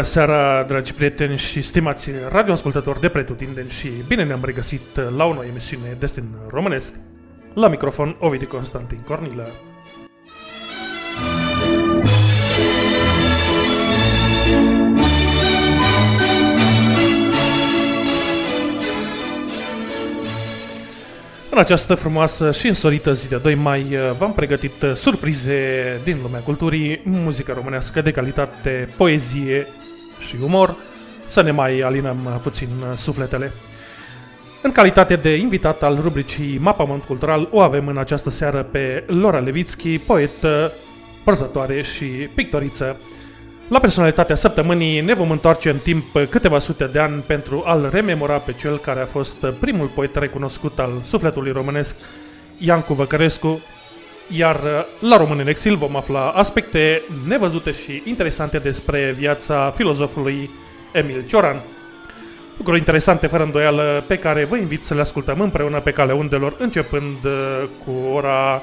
Bună seara, dragi prieteni și stimați radioascultători de pretutindeni și bine ne-am regăsit la o nouă emisiune Destin Românesc. La microfon, Ovidiu Constantin Cornilă. În această frumoasă și însorită zi de 2 mai uh, v-am pregătit uh, surprize din lumea culturii, muzică românească de calitate, poezie și umor, să ne mai alinăm puțin uh, sufletele. În calitate de invitat al rubricii Mapament Cultural, o avem în această seară pe Lora Levitski, poet, prozătoare și pictoriță. La personalitatea săptămânii ne vom întoarce în timp câteva sute de ani pentru a-l rememora pe cel care a fost primul poet recunoscut al sufletului românesc, Iancu Văcărescu, iar la Român în Exil vom afla aspecte nevăzute și interesante despre viața filozofului Emil Cioran. Lucruri interesante, fără îndoială, pe care vă invit să le ascultăm împreună pe cale undelor, începând cu ora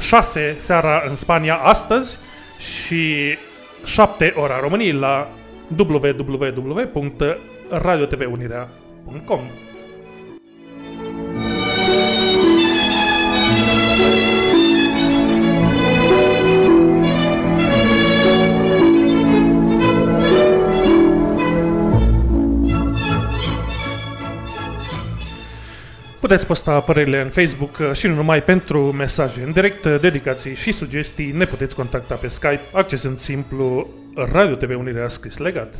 6 seara în Spania astăzi și 7 ora României la www.radiotvunirea.com Puteți posta părerile în Facebook uh, și nu numai pentru mesaje în direct, uh, dedicații și sugestii. Ne puteți contacta pe Skype, accesând simplu Radio TV Unirea scris legat.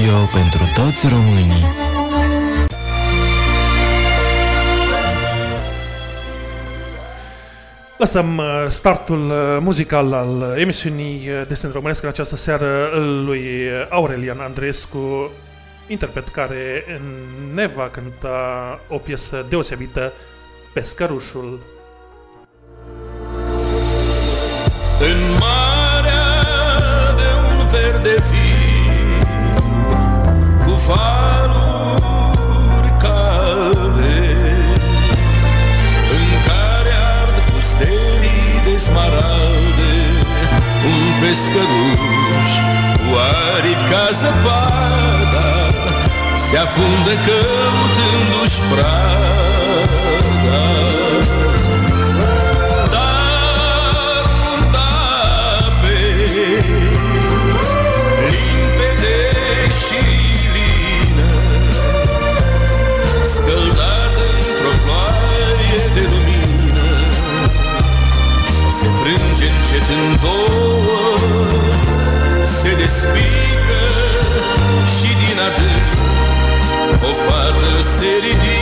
Radio pentru toți românii. Lăsăm uh, startul uh, muzical al emisiunii uh, Destin Românesc în această seară lui Aurelian Andrescu, interpret care ne va cânta o piesă deosebită, Pescărușul. În marea verde fi Cu faruri calde În care ard pustelii de smaralde Un pescăruș cu aripi ca zăpada Se afundă căutându-și prada încet în două Se despică și din adânc O fată se ridică.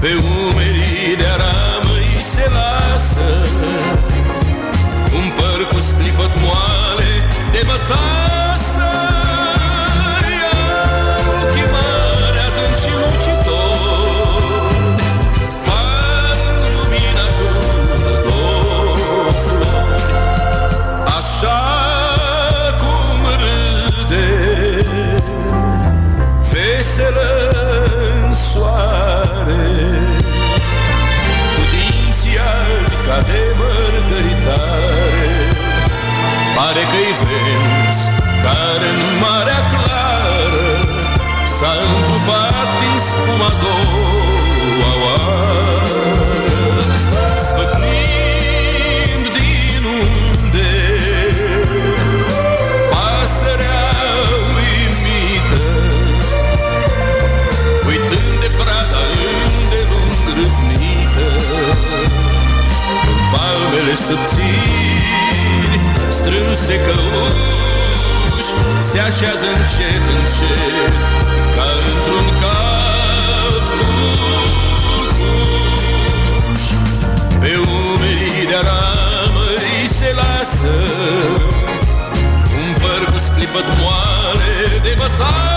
Pe umerii Pare că-i Venus care în marea clară S-a întrupat din spuma doua oară. Sfăcnind din unde pasărea uimită Uitând de prada îndelung râvnită În palmele subțiri Strânse căuși Se așează încet, încet Ca într-un cald cucuș Pe umerii de aramări se lasă Un păr cu sclipăt moale de bătasă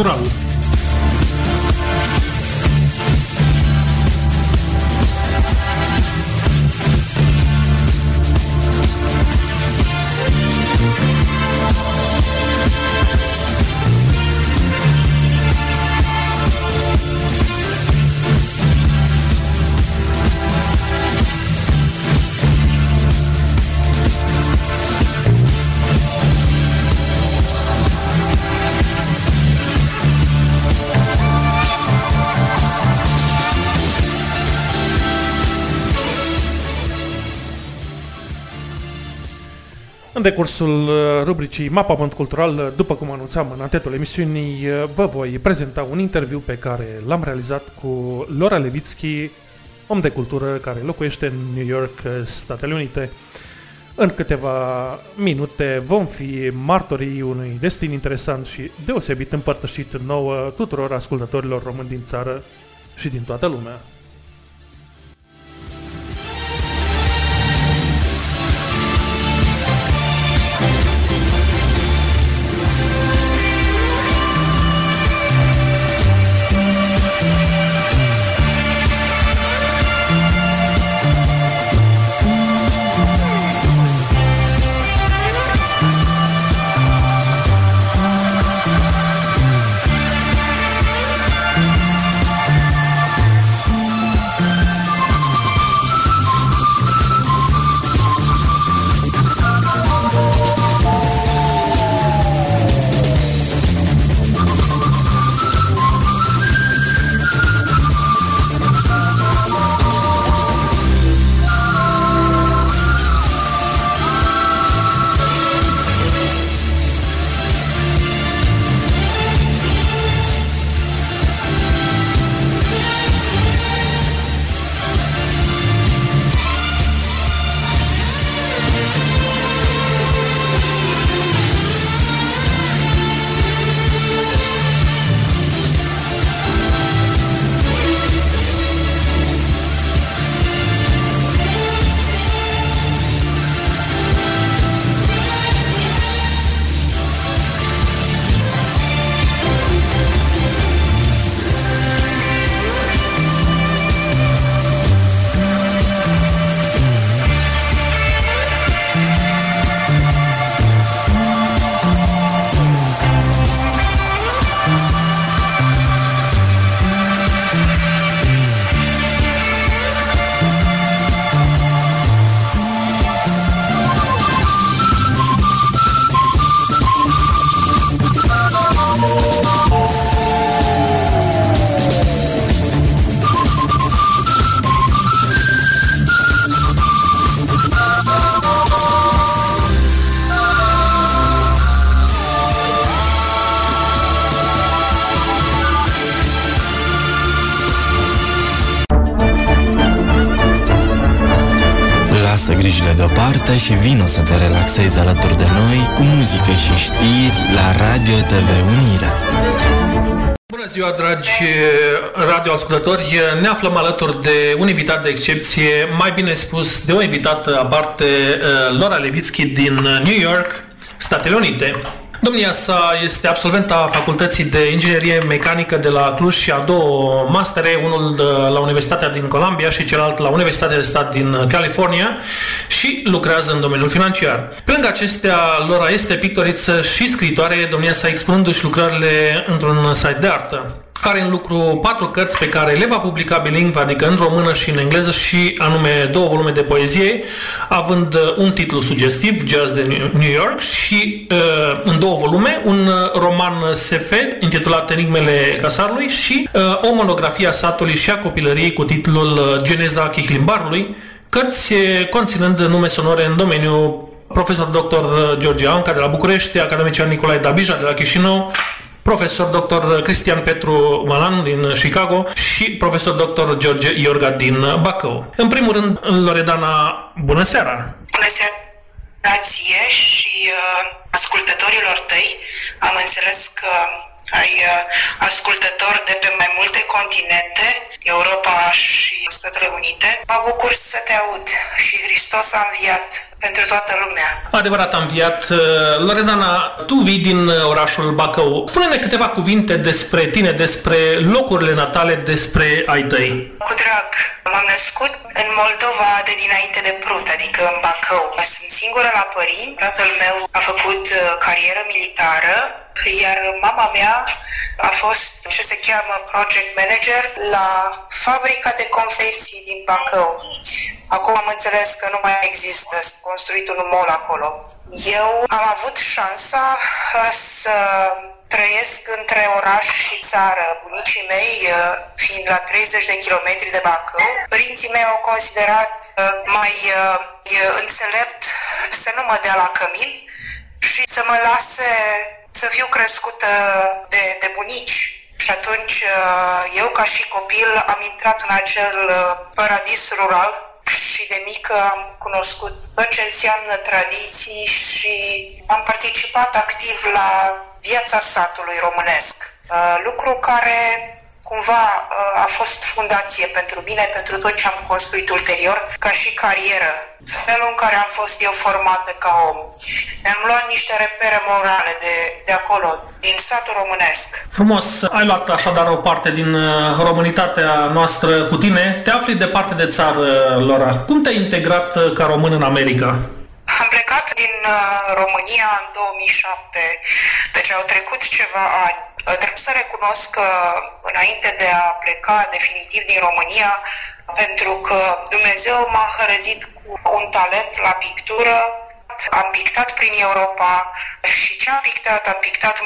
натурал. În decursul uh, rubricii Mapament Cultural, uh, după cum anunțam în antetul emisiunii, uh, vă voi prezenta un interviu pe care l-am realizat cu Laura Levitsky, om de cultură care locuiește în New York, Statele Unite. În câteva minute vom fi martorii unui destin interesant și deosebit împărtășit nouă tuturor ascultătorilor români din țară și din toată lumea. Vino să te relaxezi alături de noi cu muzică și știri la Radio TV Unirea. Bună ziua, dragi radioascultători! Ne aflăm alături de un invitat de excepție, mai bine spus de o invitată aparte, Laura Levitsky din New York, Statele Unite. Domnia sa este absolventa Facultății de Inginerie Mecanică de la Cluj și a două mastere, unul la Universitatea din Columbia și celălalt la Universitatea de Stat din California și lucrează în domeniul financiar. Pe lângă acestea, Laura este pictoriță și scritoare, domnia sa expunându-și lucrările într-un site de artă. Are în lucru patru cărți pe care le va publica bilingv, adică în română și în engleză și anume două volume de poezie, având un titlu sugestiv, Jazz de New York și uh, în două volume un roman SF intitulat Enigmele Casarului și uh, o monografie a satului și a copilăriei cu titlul Geneza Chihlimbarului, cărți conținând nume sonore în domeniul profesor dr. George Anca de la București, academician Nicolae Dabija de la Chișinău, profesor dr. Cristian Petru Malan din Chicago și profesor dr. George Iorga din Bacău. În primul rând, Loredana, bună seara! Bună seara! ție și uh, ascultătorilor tăi. Am înțeles că ai uh, ascultători de pe mai multe continente, Europa și Statele Unite. Mă bucur să te aud și Hristos a înviat pentru toată lumea. Adevărat am înviat. Uh, Loredana, tu vii din uh, orașul Bacău. Spune-ne câteva cuvinte despre tine, despre locurile natale, despre ai tăi. Cu drag. M-am născut în Moldova de dinainte de Prut, adică în Bacău. Sunt singură la părinți. Tatăl meu a făcut uh, carieră militară, iar mama mea a fost ce se cheamă project manager la fabrica de confecții din Bacău. Acum am înțeles că nu mai există construit un mall acolo. Eu am avut șansa uh, să trăiesc între oraș și țară. Bunicii mei, uh, fiind la 30 de kilometri de Bacău, părinții mei au considerat uh, mai înțelept să nu mă dea la cămin și să mă lase să fiu crescută de, de bunici. Și atunci eu, ca și copil, am intrat în acel paradis rural și de mică am cunoscut tot ce înseamnă tradiții și am participat activ la viața satului românesc. Uh, lucru care cumva uh, a fost fundație pentru mine, pentru tot ce am construit ulterior, ca și carieră felul în care am fost eu formată ca om. Mi-am luat niște repere morale de, de acolo, din satul românesc. Frumos, ai luat așadar o parte din uh, românitatea noastră cu tine. Te afli departe de țară, Laura. Cum te-ai integrat uh, ca român în America? Am plecat din uh, România în 2007, deci au trecut ceva ani. Trebuie să recunosc că înainte de a pleca definitiv din România, pentru că Dumnezeu m-a hărăzit un talent la pictură, am pictat prin Europa și ce am pictat? Am pictat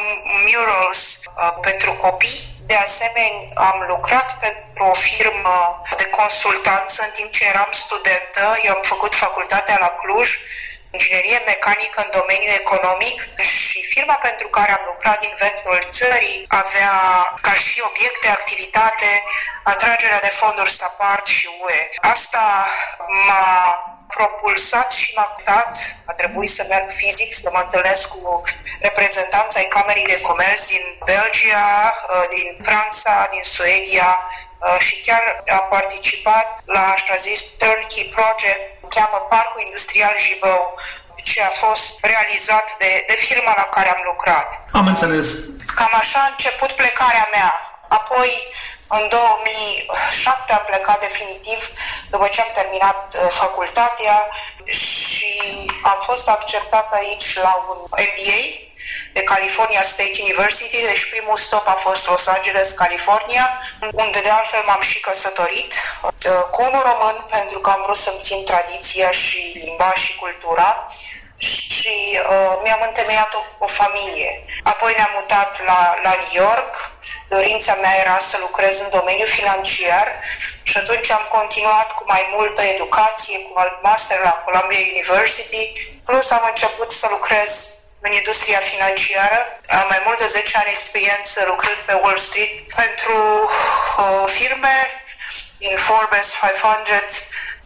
murals uh, pentru copii. De asemenea, am lucrat pentru o firmă de consultanță în timp ce eram studentă. Eu am făcut facultatea la Cluj, inginerie mecanică în domeniul economic și firma pentru care am lucrat din ventul țării avea ca și obiect de activitate atragerea de fonduri SAPART și UE. Asta m-a propulsat și m-a dat, a trebuit să merg fizic, să mă întâlnesc cu reprezentanța ai Camerei de Comerț din Belgia, uh, din Franța, din Suedia, uh, și chiar am participat la așa zis Turnkey Project, cheamă Parcul Industrial Jibău, ce a fost realizat de, de firma la care am lucrat. Am înțeles. Cam așa a început plecarea mea. Apoi în 2007 am plecat definitiv după ce am terminat uh, facultatea și am fost acceptat aici la un MBA de California State University, deci primul stop a fost Los Angeles, California, unde de altfel m-am și căsătorit uh, cu un român pentru că am vrut să-mi țin tradiția și limba și cultura și uh, mi-am întemeiat o, o familie. Apoi ne-am mutat la, la New York, dorința mea era să lucrez în domeniul financiar și atunci am continuat cu mai multă educație, cu alt master la Columbia University, plus am început să lucrez în industria financiară. Am mai mult de 10 ani experiență lucrând pe Wall Street pentru uh, firme din Forbes 500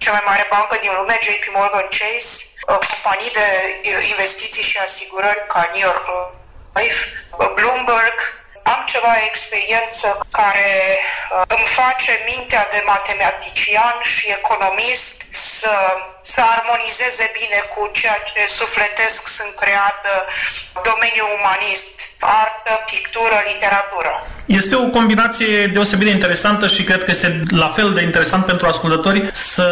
cea mai mare bancă din lume, JP Morgan Chase, uh, companii de investiții și asigurări ca New York Life, Bloomberg, am ceva experiență care uh, îmi face mintea de matematician și economist să, să armonizeze bine cu ceea ce sufletesc sunt creată domeniul umanist, artă, pictură, literatură. Este o combinație deosebit de interesantă și cred că este la fel de interesant pentru ascultători să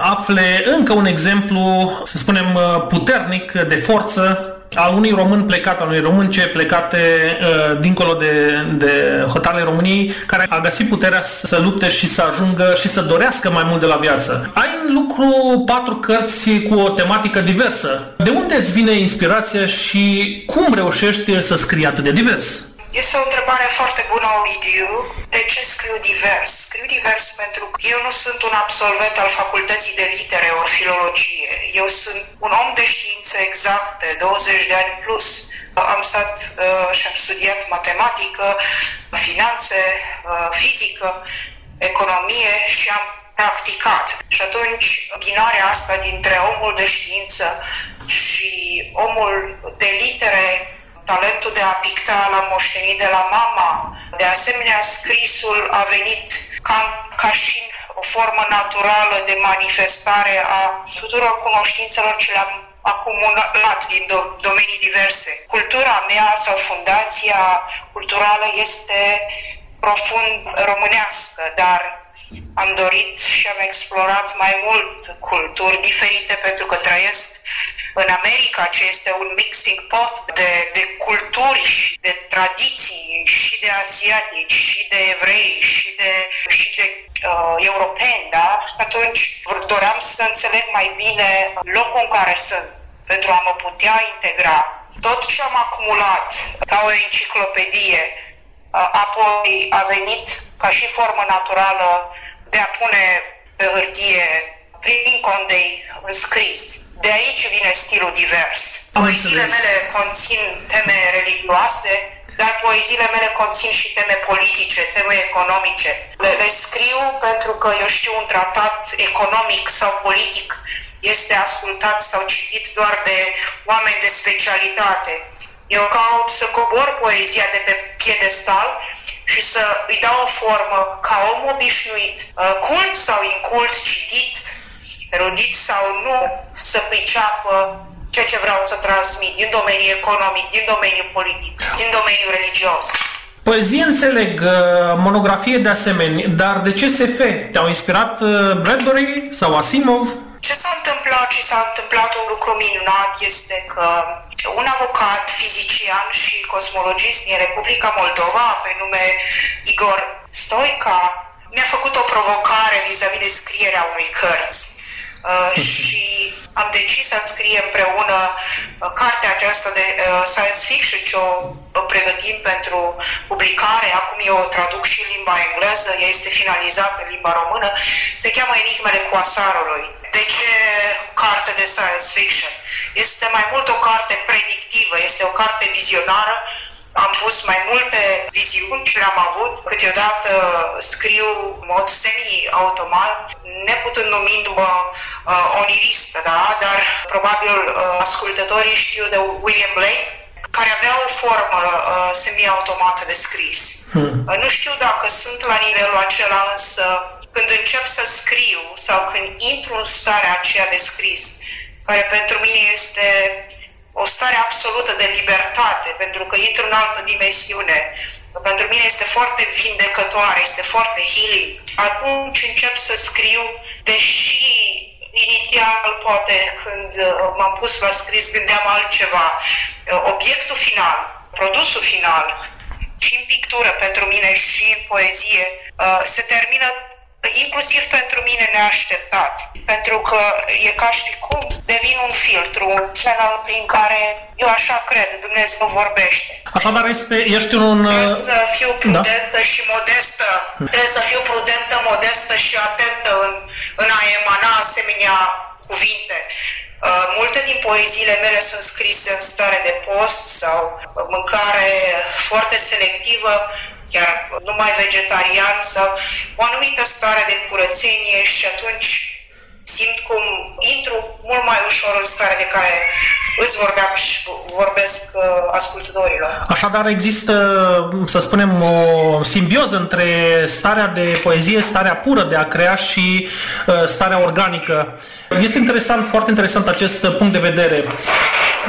afle încă un exemplu, să spunem, puternic de forță al unui român plecat, al unui românce plecate uh, dincolo de, de hotarele României, care a găsit puterea să lupte și să ajungă și să dorească mai mult de la viață. Ai în lucru patru cărți cu o tematică diversă. De unde îți vine inspirația și cum reușești să scrii atât de divers? Este o întrebare foarte bună, Ovidiu. De ce scriu divers? Scriu divers pentru că eu nu sunt un absolvent al facultății de litere ori filologie. Eu sunt un om de științe exacte, 20 de ani plus. Am stat uh, și am studiat matematică, finanțe, uh, fizică, economie și am practicat. Și atunci, binarea asta dintre omul de știință și omul de litere talentul de a picta l-am moștenit de la mama. De asemenea, scrisul a venit ca, ca și o formă naturală de manifestare a tuturor cunoștințelor ce le-am acumulat din do- domenii diverse. Cultura mea sau fundația culturală este profund românească, dar am dorit și am explorat mai mult culturi diferite pentru că trăiesc în America, ce este un mixing pot de, de culturi și de tradiții și de asiatici și de evrei și de, și de uh, europeni, da? Atunci doream să înțeleg mai bine locul în care sunt pentru a mă putea integra. Tot ce am acumulat ca o enciclopedie uh, apoi a venit ca și formă naturală de a pune pe hârtie prin condei înscris. De aici vine stilul divers. Poeziile mele conțin teme religioase, dar poeziile mele conțin și teme politice, teme economice. Le, le scriu pentru că eu știu un tratat economic sau politic este ascultat sau citit doar de oameni de specialitate. Eu caut să cobor poezia de pe piedestal și să îi dau o formă ca om obișnuit, uh, cult sau incult, citit, erudit sau nu, să priceapă ceea ce vreau să transmit din domeniul economic, din domeniul politic, din domeniul religios. Poezie înțeleg, uh, monografie de asemenea, dar de CSF? Te-au inspirat uh, Bradbury sau Asimov? Ce s-a întâmplat și s-a întâmplat un lucru minunat este că un avocat, fizician și cosmologist din Republica Moldova, pe nume Igor Stoica, mi-a făcut o provocare vis-a-vis de scrierea unui cărți. Uh, și am decis să scrie împreună uh, cartea aceasta de uh, science fiction ce o pregătim pentru publicare. Acum eu o traduc și în limba engleză, ea este finalizată în limba română. Se cheamă Enigmele Coasarului. De ce carte de science fiction? Este mai mult o carte predictivă, este o carte vizionară am pus mai multe viziuni ce le-am avut, câteodată scriu în mod semi-automat, neputând numindu-mă uh, oniristă, da? dar probabil uh, ascultătorii știu de William Blake, care avea o formă uh, semi-automată de scris. Hmm. Uh, nu știu dacă sunt la nivelul acela, însă când încep să scriu sau când intru în starea aceea de scris, care pentru mine este o stare absolută de libertate, pentru că intru în altă dimensiune. Pentru mine este foarte vindecătoare, este foarte healing. Atunci încep să scriu, deși inițial, poate, când uh, m-am pus la scris, gândeam altceva. Uh, obiectul final, produsul final, și în pictură pentru mine și în poezie, uh, se termină inclusiv pentru mine neașteptat, pentru că e ca și cum devin un filtru, un channel prin care eu așa cred, Dumnezeu vorbește. Așadar este, ești un... Trebuie să fiu prudentă da. și modestă, trebuie să fiu prudentă, modestă și atentă în, în a emana asemenea cuvinte. Uh, multe din poeziile mele sunt scrise în stare de post sau mâncare foarte selectivă, chiar numai vegetarian sau o anumită stare de curățenie și atunci simt cum intru mult mai ușor în stare de care îți vorbeam și vorbesc uh, ascultătorilor. Așadar există, să spunem, o simbioză între starea de poezie, starea pură de a crea și uh, starea organică. Este interesant, foarte interesant acest punct de vedere.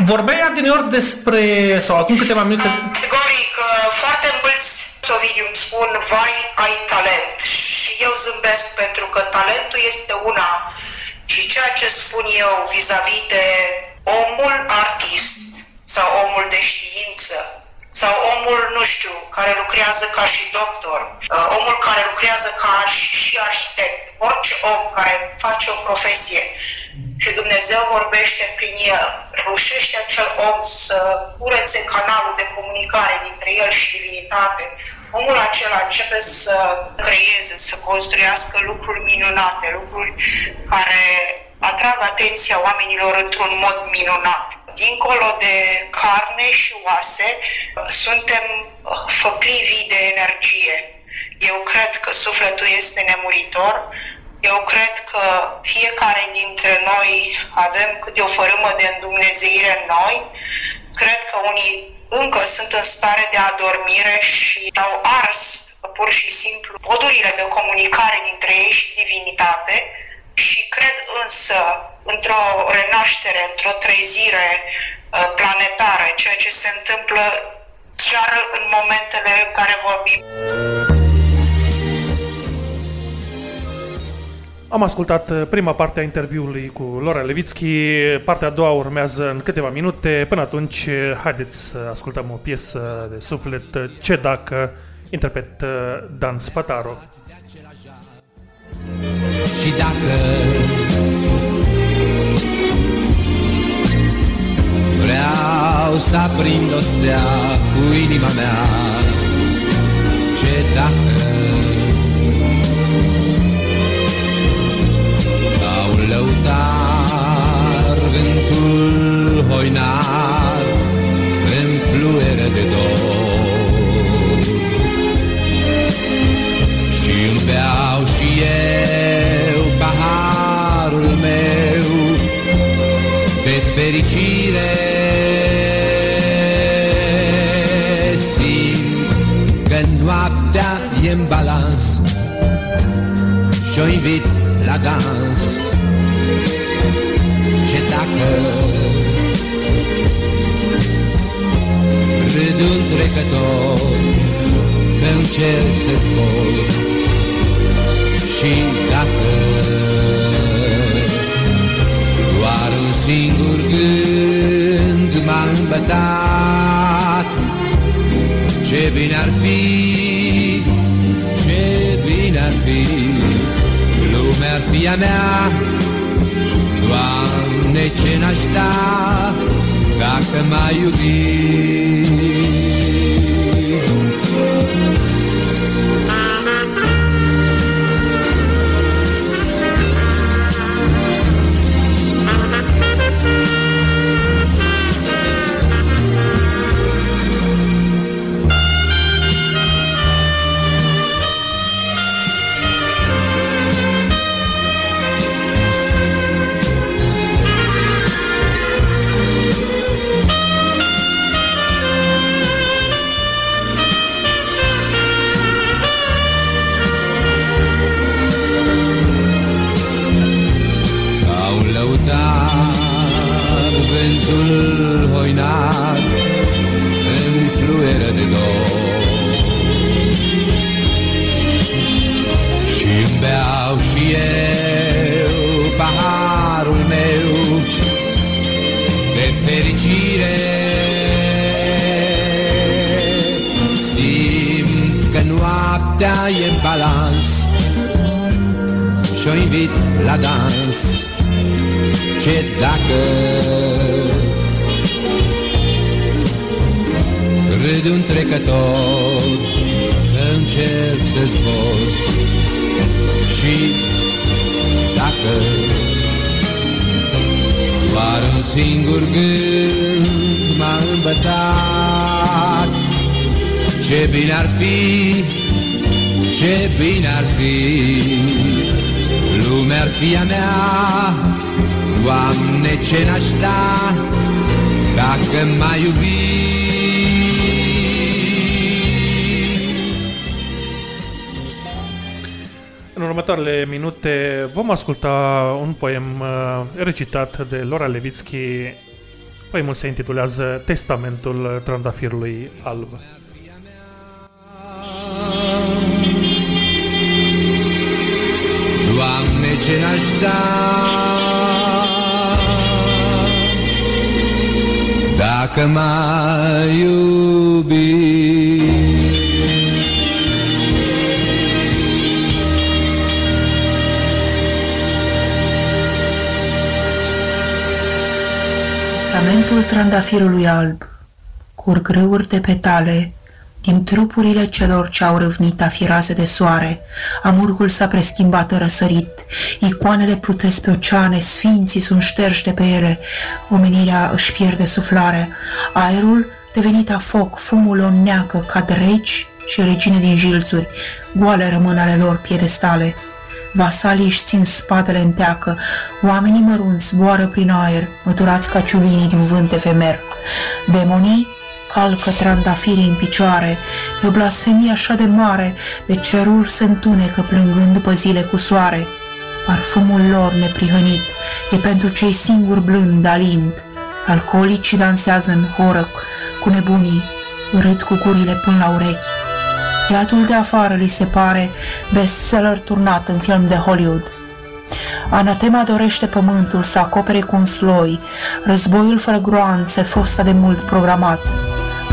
Vorbeai adineori despre, sau acum câteva minute... Categoric, uh, foarte mulți Ovidiu îmi spun, vai, ai talent. Și eu zâmbesc pentru că talentul este una și ceea ce spun eu vis-a-vis de omul artist sau omul de știință sau omul, nu știu, care lucrează ca și doctor, uh, omul care lucrează ca și arhitect, orice om care face o profesie și Dumnezeu vorbește prin el, reușește acel om să curețe canalul de comunicare dintre el și divinitate, omul acela începe să creeze, să construiască lucruri minunate, lucruri care atrag atenția oamenilor într-un mod minunat. Dincolo de carne și oase, suntem făclivii de energie. Eu cred că sufletul este nemuritor, eu cred că fiecare dintre noi avem câte o fărâmă de îndumnezeire în noi. Cred că unii încă sunt în stare de adormire și au ars pur și simplu podurile de comunicare dintre ei și divinitate și cred însă într-o renaștere, într-o trezire uh, planetară, ceea ce se întâmplă chiar în momentele în care vorbim. Am ascultat uh, prima parte a interviului cu Laura Levitski, partea a doua urmează în câteva minute. Până atunci, uh, haideți să ascultăm o piesă de suflet, uh, Ce dacă, interpret Dan Spataro. Și dacă vreau să aprind o stea cu inima mea, ce dacă lăutar Vântul hoinar În fluere de dor. Și îmi beau și eu Paharul meu De fericire. Simt că noaptea e în balans Și-o invit la dans Râd un trecător Că încerc să zbor. Și dacă Doar un singur gând m-a îmbătat Ce bine ar fi Ce bine ar fi lumea ar fi a mea. Doamne, ce n-aș da dacă m-ai iubit balance și o invit la dans. Ce dacă? Râde un trecător Încerc să zbor. Și dacă? Doar un singur gând M-a îmbătat. Ce bine ar fi ce bine ar fi Lumea ar fi a mea. Doamne, ce n-aș da Dacă mai iubi În următoarele minute vom asculta un poem uh, recitat de Laura Levitsky. Poemul se intitulează Testamentul trandafirului alb. Ce n-aș da. Dacă m-ai iubit Testamentul trandafirului alb Curg râuri de petale din trupurile celor ce au râvnit afiraze de soare, amurgul s-a preschimbat răsărit, icoanele plutesc pe oceane, sfinții sunt șterși de pe ele, omenirea își pierde suflare, aerul devenit a foc, fumul o neacă, cad regi și regine din jilțuri, goale rămân ale lor piedestale. Vasalii își țin spatele în teacă, oamenii mărunți zboară prin aer, măturați ca ciulinii din vânt efemer. Demonii calcă trandafirii în picioare, e o blasfemie așa de mare, de cerul se întunecă plângând după zile cu soare. Parfumul lor neprihănit e pentru cei singuri blând alind. Alcoolicii dansează în horă cu nebunii, râd cu gurile până la urechi. Iadul de afară li se pare bestseller turnat în film de Hollywood. Anatema dorește pământul să acopere cu un sloi, războiul fără groanțe, fosta de mult programat.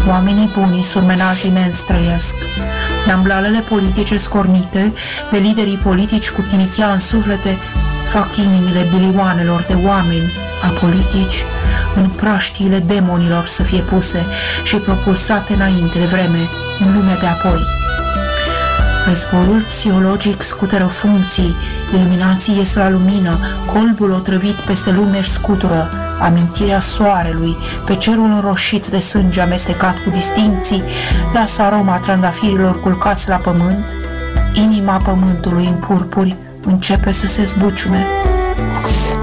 Oamenii buni, surmenaj imens trăiesc. Namblalele politice scornite de liderii politici cu tinichia în suflete fac inimile bilioanelor de oameni apolitici în praștiile demonilor să fie puse și propulsate înainte de vreme în lumea de apoi. Războiul psihologic scuteră funcții, iluminații ies la lumină, colbul otrăvit peste lume își scutură, amintirea soarelui, pe cerul înroșit de sânge amestecat cu distinții, lasă aroma trandafirilor culcați la pământ, inima pământului în purpuri începe să se zbuciume.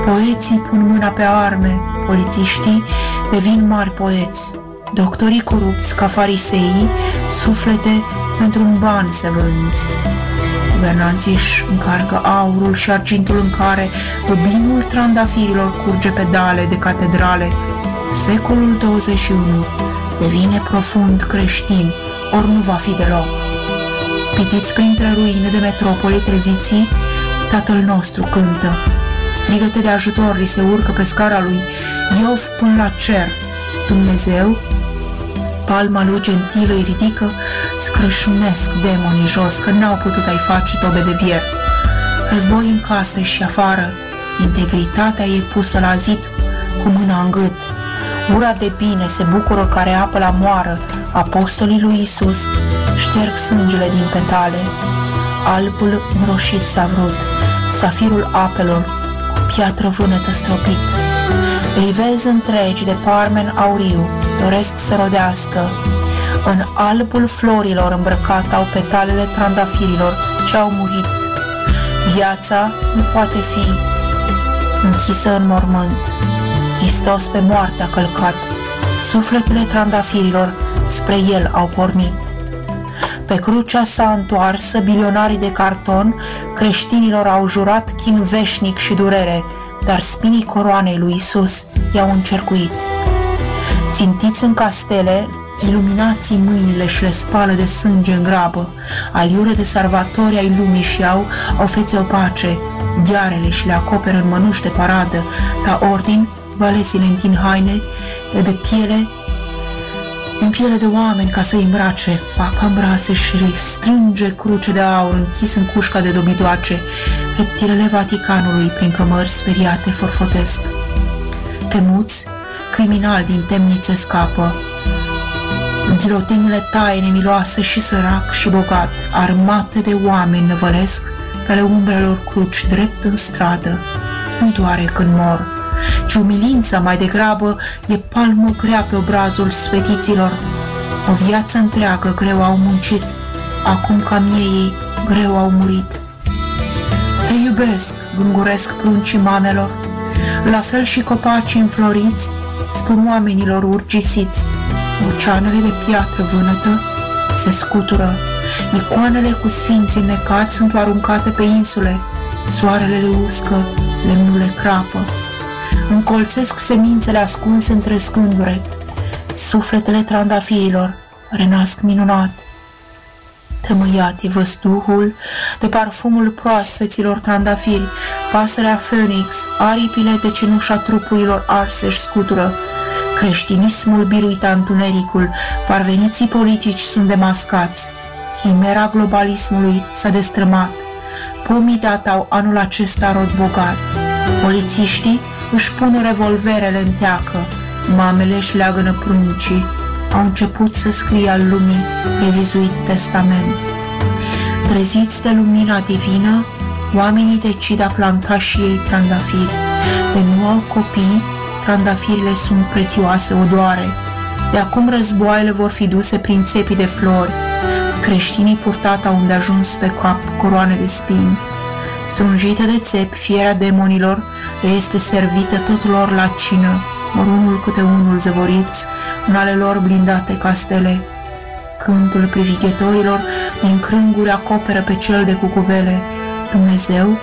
Poeții pun mâna pe arme, polițiștii devin mari poeți, doctorii corupți ca fariseii, suflete pentru un ban se vând. Guvernanții își încarcă aurul și argintul în care rubinul trandafirilor curge pe dale de catedrale. Secolul 21 devine profund creștin, ori nu va fi deloc. Pitiți printre ruine de metropole treziții, Tatăl nostru cântă. Strigăte de ajutor li se urcă pe scara lui Iov până la cer. Dumnezeu palma lui gentilă îi ridică, scrâșnesc demonii jos, că n-au putut ai face tobe de vier. Război în casă și afară, integritatea ei pusă la zid cu mâna în gât. Ura de bine se bucură care apă la moară, apostolii lui Isus șterg sângele din petale. Albul înroșit s-a vrut, safirul apelor, cu piatră vânătă stropit. Livezi întregi de parmen auriu, doresc să rodească. În albul florilor îmbrăcat au petalele trandafirilor ce au murit. Viața nu poate fi închisă în mormânt. Hristos pe moarte a călcat, sufletele trandafirilor spre el au pornit. Pe crucea sa întoarsă, bilionarii de carton, creștinilor au jurat chin veșnic și durere, dar spinii coroanei lui Isus i-au încercuit. Țintiți în castele, iluminații mâinile și le spală de sânge în grabă, aliure de salvatori ai lumii și au, au fețe opace, ghearele și le acoperă în mănuși de paradă, la ordin, valețile întind haine de piele, în piele de oameni ca să-i îmbrace, papa în brațe și strânge cruce de aur închis în cușca de dobitoace, reptilele Vaticanului prin cămări speriate forfotesc. Temuți, criminal din temnițe scapă. Ghilotinile taie nemiloase și sărac și bogat, armate de oameni năvălesc pe ale umbrelor cruci drept în stradă. Nu doare când mor, ci umilința mai degrabă e palmă grea pe obrazul spetiților. O viață întreagă greu au muncit, acum ca ei greu au murit. Te iubesc, gânguresc pruncii mamelor, la fel și copacii înfloriți, spun oamenilor urgisiți. Oceanele de piatră vânătă se scutură, icoanele cu sfinți înnecați sunt aruncate pe insule, soarele le uscă, lemnul le crapă. Încolțesc semințele ascunse între scândure, sufletele trandafirilor renasc minunat. Tămâiat e văzduhul de parfumul proaspeților trandafiri, pasărea Phoenix, aripile de cenușa trupurilor arse și scutură, creștinismul biruita întunericul, parveniții politici sunt demascați, chimera globalismului s-a destrămat, pomii datau anul acesta rod bogat, polițiștii își pun revolverele în teacă, mamele își leagănă pruncii, au început să scrie al lumii revizuit testament. Treziți de lumina divină, oamenii decid a planta și ei trandafiri. De nu au copii, trandafirile sunt prețioase odoare. De acum războaiele vor fi duse prin țepii de flori. Creștinii purtata unde ajuns pe cap coroane de spini. Strunjită de țepi, fierea demonilor le este servită tuturor la cină, ori unul câte unul zăvoriți, în ale lor blindate castele. Cântul privighetorilor din crânguri acoperă pe cel de cucuvele. Dumnezeu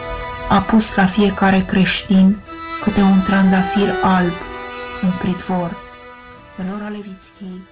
a pus la fiecare creștin câte un trandafir alb în pridvor. Lora Levitski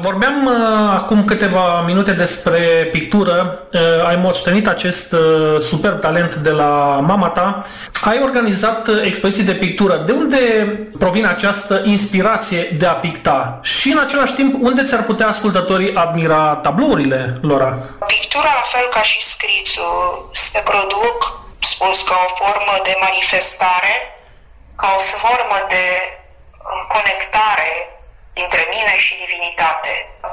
Vorbeam uh, acum câteva minute despre pictură. Uh, ai moștenit acest uh, super talent de la mama ta. Ai organizat uh, expoziții de pictură. De unde provine această inspirație de a picta? Și în același timp, unde ți-ar putea ascultătorii admira tablourile, Lora? Pictura, la fel ca și scrisul, se produc, spus, ca o formă de manifestare, ca o formă de uh, conectare dintre mine și divinitate.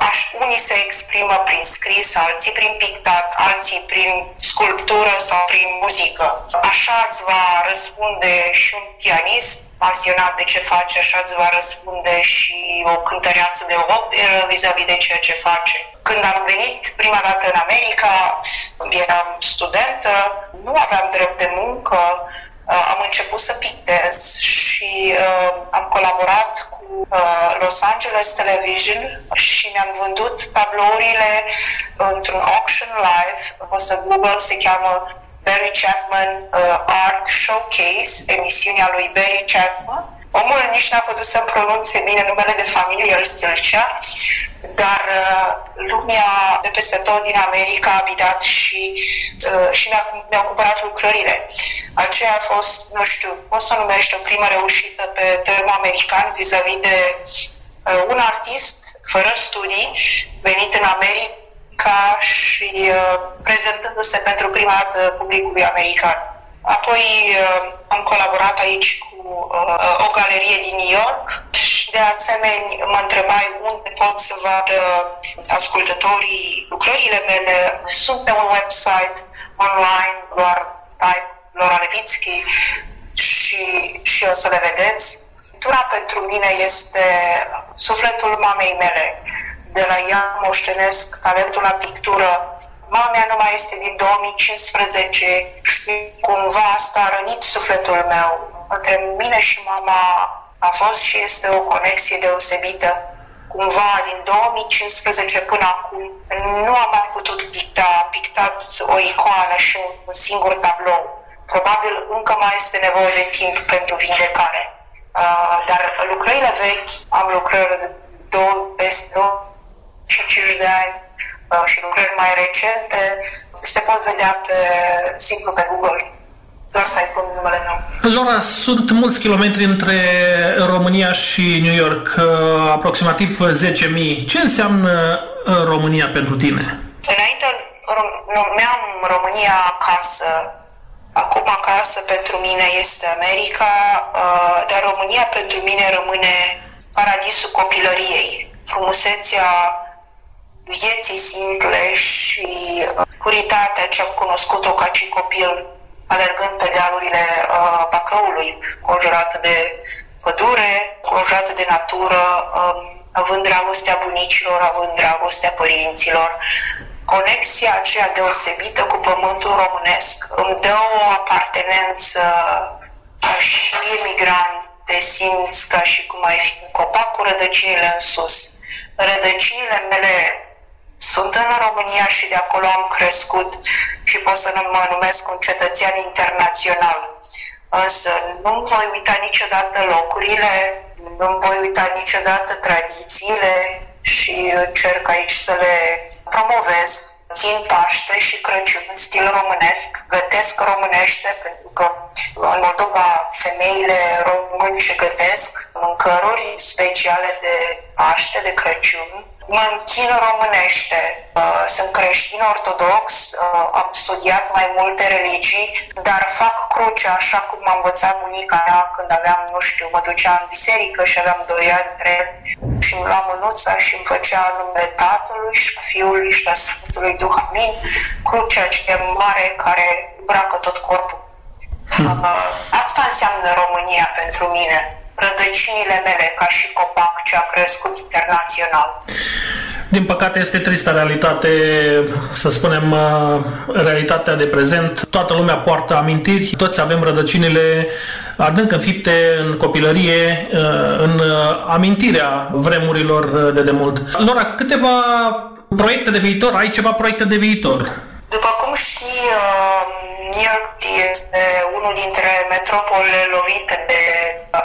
Aș, unii se exprimă prin scris, alții prin pictat, alții prin sculptură sau prin muzică. Așa îți va răspunde și un pianist pasionat de ce face, așa îți va răspunde și o cântăreață de operă vis-a-vis de ceea ce face. Când am venit prima dată în America, eram studentă, nu aveam drept de muncă, uh, am început să pictez și uh, am colaborat cu uh, Los Angeles Television și mi-am vândut tablourile într-un auction live, o să Google, se cheamă Barry Chapman uh, Art Showcase, emisiunea lui Barry Chapman. Omul nici n-a putut să pronunțe bine numele de familie, îl stâlcea, dar uh, lumea de peste tot din America a abidat și, uh, și mi-a, mi-a cumpărat lucrările. Aceea a fost, nu știu, poți să numești o primă reușită pe termen american vis-a-vis de uh, un artist fără studii venit în America ca și uh, prezentându-se pentru prima dată publicului american. Apoi uh, am colaborat aici cu uh, o galerie din New York și de asemenea mă întrebai unde pot să vadă ascultătorii lucrările mele. Sunt pe un website online, doar type Laura Levitsky și, și o să le vedeți. Pictura pentru mine este sufletul mamei mele de la ea moștenesc talentul la pictură. Mama mea nu mai este din 2015 și cumva asta a rănit sufletul meu. Între mine și mama a fost și este o conexie deosebită. Cumva din 2015 până acum nu am mai putut picta, pictat o icoană și un singur tablou. Probabil încă mai este nevoie de timp pentru vindecare. Uh, dar lucrările vechi, am lucrări de două, peste două și 5 de ani uh, și lucrări mai recente, se pot vedea pe, simplu pe Google. Doar să-i pun numele meu. Laura, sunt mulți kilometri între România și New York, uh, aproximativ 10.000. Ce înseamnă uh, România pentru tine? Înainte numeam România acasă. Acum acasă pentru mine este America, dar România pentru mine rămâne paradisul copilăriei. Frumusețea vieții simple și uh, puritatea ce am cunoscut-o ca și copil alergând pe dealurile uh, Bacăului, conjurată de pădure, conjurată de natură, um, având dragostea bunicilor, având dragostea părinților. Conexia aceea deosebită cu pământul românesc îmi dă o apartenență ca și emigrant, te simți ca și cum ai fi un copac cu rădăcinile în sus. Rădăcinile mele sunt în România și de acolo am crescut și pot să mă numesc un cetățean internațional. Însă nu voi uita niciodată locurile, nu voi uita niciodată tradițiile și încerc aici să le promovez. Țin Paște și Crăciun în stil românesc, gătesc românește, pentru că în Moldova femeile români gătesc mâncăruri speciale de Paște, de Crăciun, Mă închin românește. Uh, sunt creștin ortodox, uh, am studiat mai multe religii, dar fac cruce așa cum m-a învățat bunica mea când aveam, nu știu, mă ducea în biserică și aveam doi ani, trei și îmi luam mânuța și îmi făcea numele Tatălui și Fiului și a Sfântului Duh Amin, crucea aceea mare care îmbracă tot corpul. Hmm. Uh, asta înseamnă România pentru mine rădăcinile mele ca și copac ce a crescut internațional. Din păcate este tristă realitate, să spunem, uh, realitatea de prezent. Toată lumea poartă amintiri, toți avem rădăcinile adânc înfipte în copilărie, uh, în uh, amintirea vremurilor de demult. Lora, câteva proiecte de viitor? Ai ceva proiecte de viitor? După cum știi, New York este unul dintre metropolele lovite de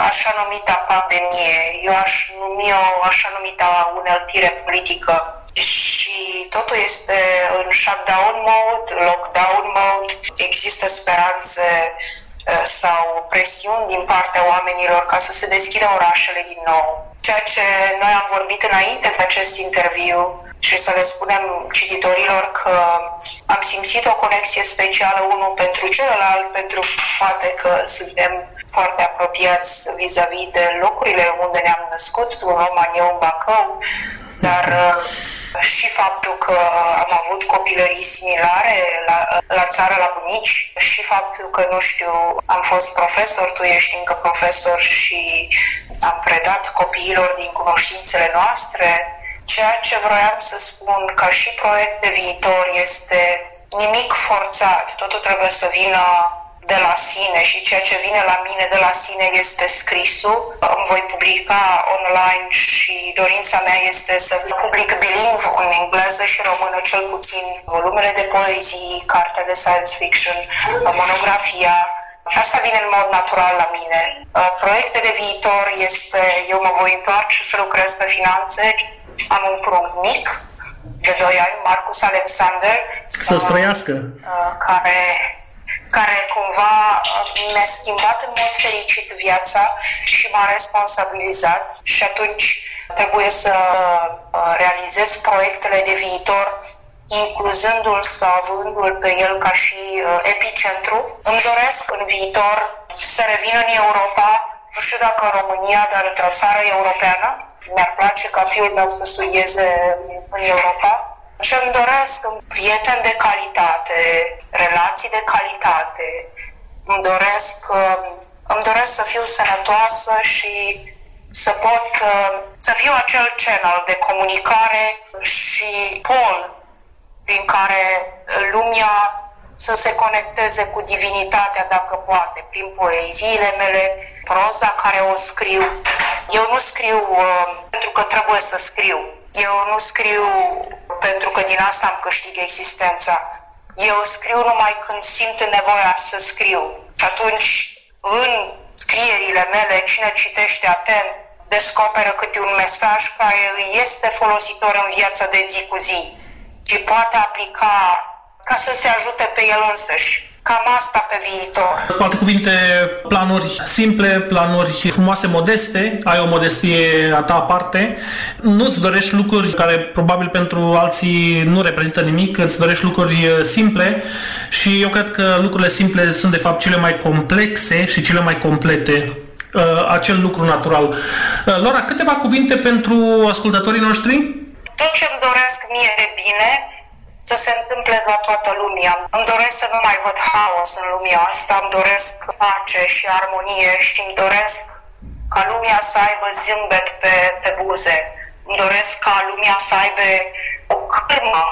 așa numita pandemie. Eu aș numi-o așa numita uneltire politică și totul este în shutdown mode, lockdown mode, există speranțe uh, sau presiuni din partea oamenilor ca să se deschidă orașele din nou. Ceea ce noi am vorbit înainte de acest interviu și să le spunem cititorilor că am simțit o conexie specială unul pentru celălalt, pentru poate că suntem foarte apropiați vis-a-vis de locurile unde ne-am născut, un România, un Bacău, dar uh, și faptul că am avut copilării similare la, la țară, la bunici, și faptul că, nu știu, am fost profesor, tu ești încă profesor și am predat copiilor din cunoștințele noastre, Ceea ce vroiam să spun ca și proiect de viitor este nimic forțat, totul trebuie să vină de la sine și ceea ce vine la mine de la sine este scrisul. Îmi voi publica online și dorința mea este să public bilingv în engleză și română cel puțin volumele de poezii, cartea de science fiction, monografia, Asta vine în mod natural la mine. Proiecte de viitor este, eu mă voi întoarce să lucrez pe finanțe, am un prunc mic de 2 ani, Marcus Alexander. Să străiască. Uh, care, care cumva uh, mi-a schimbat în mod fericit viața și m-a responsabilizat și atunci trebuie să uh, realizez proiectele de viitor incluzându-l sau avându-l pe el ca și uh, epicentru. Îmi doresc în viitor să revin în Europa, nu știu dacă în România, dar într-o țară europeană, mi-ar place ca fiul meu să studieze în Europa. Și îmi doresc prieteni de calitate, relații de calitate. Îmi doresc, îmi doresc să fiu sănătoasă și să pot să fiu acel channel de comunicare și pol prin care lumea să se conecteze cu divinitatea dacă poate, prin poeziile mele, proza care o scriu, eu nu scriu uh, pentru că trebuie să scriu. Eu nu scriu pentru că din asta am câștig existența. Eu scriu numai când simt nevoia să scriu. Și atunci, în scrierile mele, cine citește atent, descoperă câte un mesaj care îi este folositor în viața de zi cu zi și poate aplica ca să se ajute pe el însăși. Cam asta pe viitor. Cu alte cuvinte, planuri simple, planuri frumoase, modeste, ai o modestie a ta aparte, nu-ți dorești lucruri care probabil pentru alții nu reprezintă nimic, îți dorești lucruri uh, simple și eu cred că lucrurile simple sunt de fapt cele mai complexe și cele mai complete uh, acel lucru natural. Uh, Laura, câteva cuvinte pentru ascultătorii noștri? Tot ce-mi doresc mie de bine să se întâmple la toată lumea. Îmi doresc să nu mai văd haos în lumea asta, îmi doresc pace și armonie și îmi doresc ca lumea să aibă zâmbet pe, pe buze. Îmi doresc ca lumea să aibă o cârmă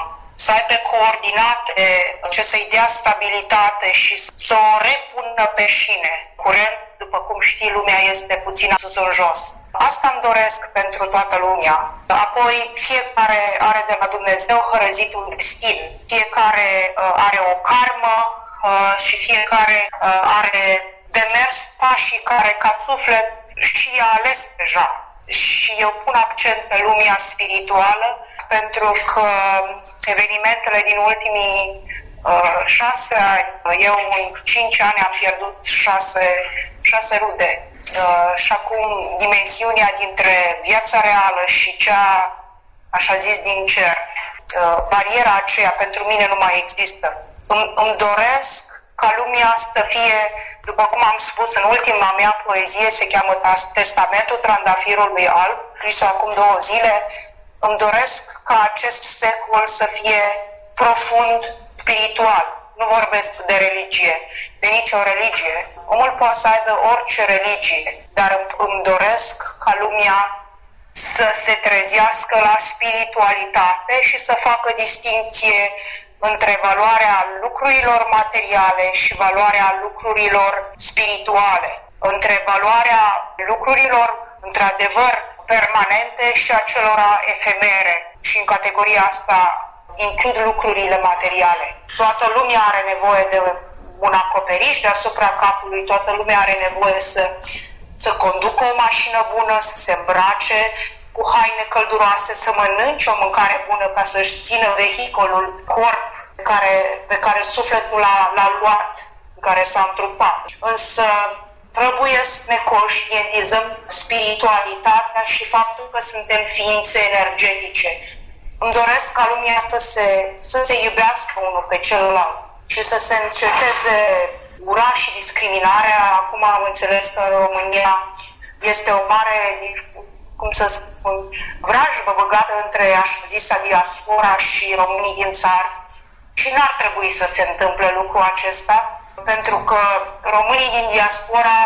să aibă coordinate, ce să-i dea stabilitate și să o repună pe șine. Curent, după cum știi, lumea este puțin sus în jos. Asta îmi doresc pentru toată lumea. Apoi, fiecare are de la Dumnezeu hărăzit un destin. Fiecare uh, are o karmă uh, și fiecare uh, are de mers pașii care ca suflet și a ales deja. Și eu pun accent pe lumea spirituală pentru că evenimentele din ultimii uh, șase ani, eu în cinci ani am pierdut șase, șase rude. Uh, și acum dimensiunea dintre viața reală și cea, așa zis, din cer, uh, bariera aceea pentru mine nu mai există. Îmi, îmi doresc ca lumea să fie, după cum am spus în ultima mea poezie, se cheamă Testamentul Trandafirului Alb, scris acum două zile, îmi doresc ca acest secol să fie profund spiritual. Nu vorbesc de religie, de nicio religie. Omul poate să aibă orice religie, dar îmi doresc ca lumea să se trezească la spiritualitate și să facă distinție între valoarea lucrurilor materiale și valoarea lucrurilor spirituale, între valoarea lucrurilor, într-adevăr, permanente și acelora efemere. Și în categoria asta includ lucrurile materiale. Toată lumea are nevoie de un acoperiș deasupra capului, toată lumea are nevoie să, să conducă o mașină bună, să se îmbrace cu haine călduroase, să mănânce o mâncare bună ca să-și țină vehicolul, corp pe care, pe care sufletul l-a, l-a luat, în care s-a întrupat. Însă Trebuie să ne conștientizăm spiritualitatea și faptul că suntem ființe energetice. Îmi doresc ca lumea să se, să se iubească unul pe celălalt și să se înceteze ura și discriminarea. Acum am înțeles că în România este o mare, cum să spun, vrajbă băgată între așa zisa diaspora și românii din țară. Și n-ar trebui să se întâmple lucrul acesta pentru că românii din diaspora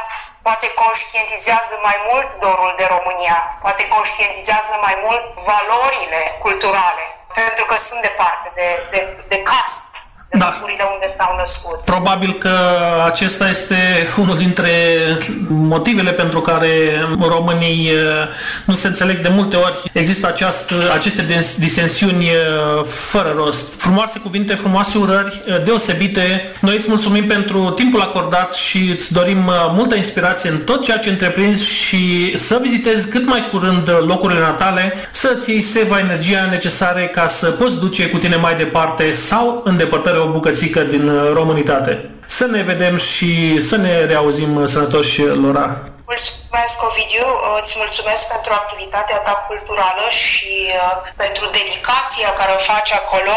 poate conștientizează mai mult dorul de România, poate conștientizează mai mult valorile culturale, pentru că sunt departe de, de, de casă da. locurile unde s-au născut. Probabil că acesta este unul dintre motivele pentru care românii uh, nu se înțeleg de multe ori. Există această, aceste disensiuni uh, fără rost. Frumoase cuvinte, frumoase urări uh, deosebite. Noi îți mulțumim pentru timpul acordat și îți dorim multă inspirație în tot ceea ce întreprinzi și să vizitezi cât mai curând locurile natale, să-ți iei seva energia necesare ca să poți duce cu tine mai departe sau îndepărtări o bucățică din uh, românitate. Să ne vedem și să ne reauzim uh, sănătoși, uh, Lora. Mulțumesc, Ovidiu, îți mulțumesc pentru activitatea ta culturală și pentru dedicația care o faci acolo,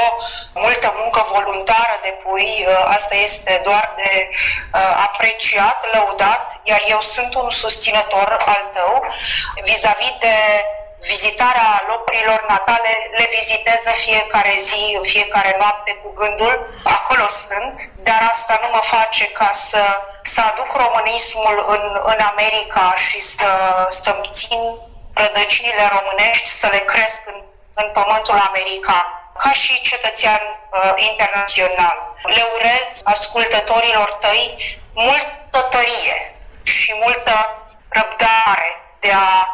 multă muncă voluntară de pui, asta este doar de apreciat, lăudat, iar eu sunt un susținător al tău vis-a-vis de vizitarea locurilor natale le vizitez fiecare zi, în fiecare noapte cu gândul. Acolo sunt, dar asta nu mă face ca să, să aduc românismul în, în America și să, să țin rădăcinile românești, să le cresc în, în pământul american ca și cetățean uh, internațional. Le urez ascultătorilor tăi multă tărie și multă răbdare de a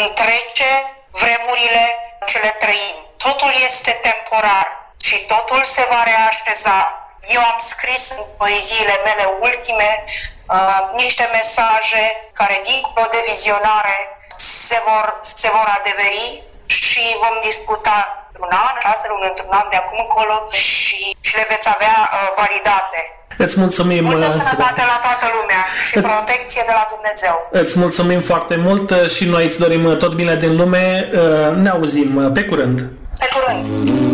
întrece vremurile ce le trăim. Totul este temporar și totul se va reașeza. Eu am scris în poeziile mele ultime uh, niște mesaje care, dincolo de vizionare, se vor, se vor adeveri și vom discuta un an, șase luni într-un an de acum încolo și, și le veți avea uh, validate. Îți mulțumim. Multă uh, sănătate la toată lumea și protecție de la Dumnezeu. Îți mulțumim foarte mult uh, și noi îți dorim uh, tot bine din lume. Ne auzim pe curând. Pe curând.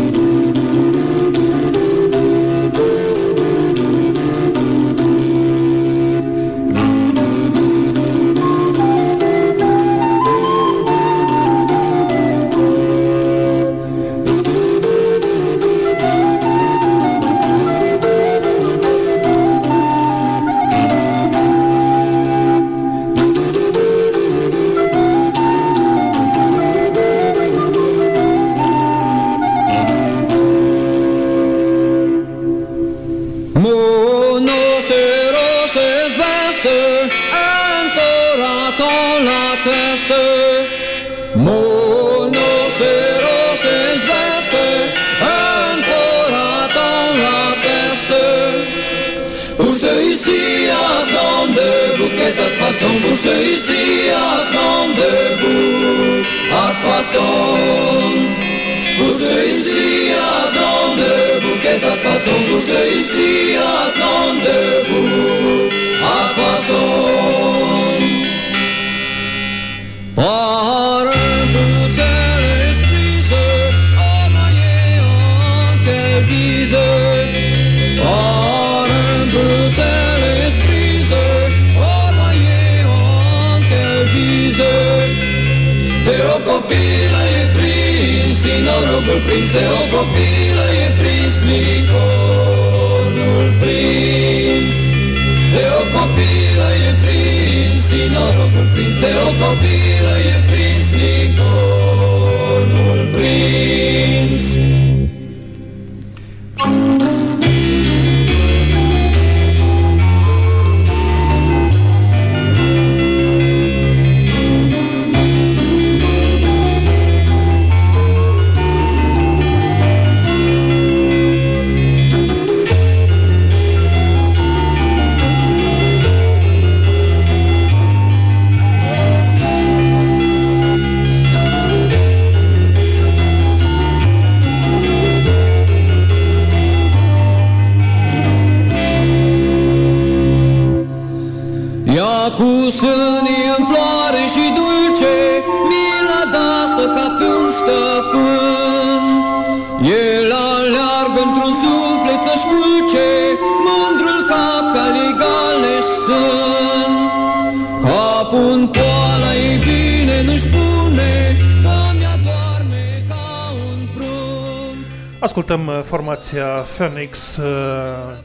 formația uh, Phoenix uh,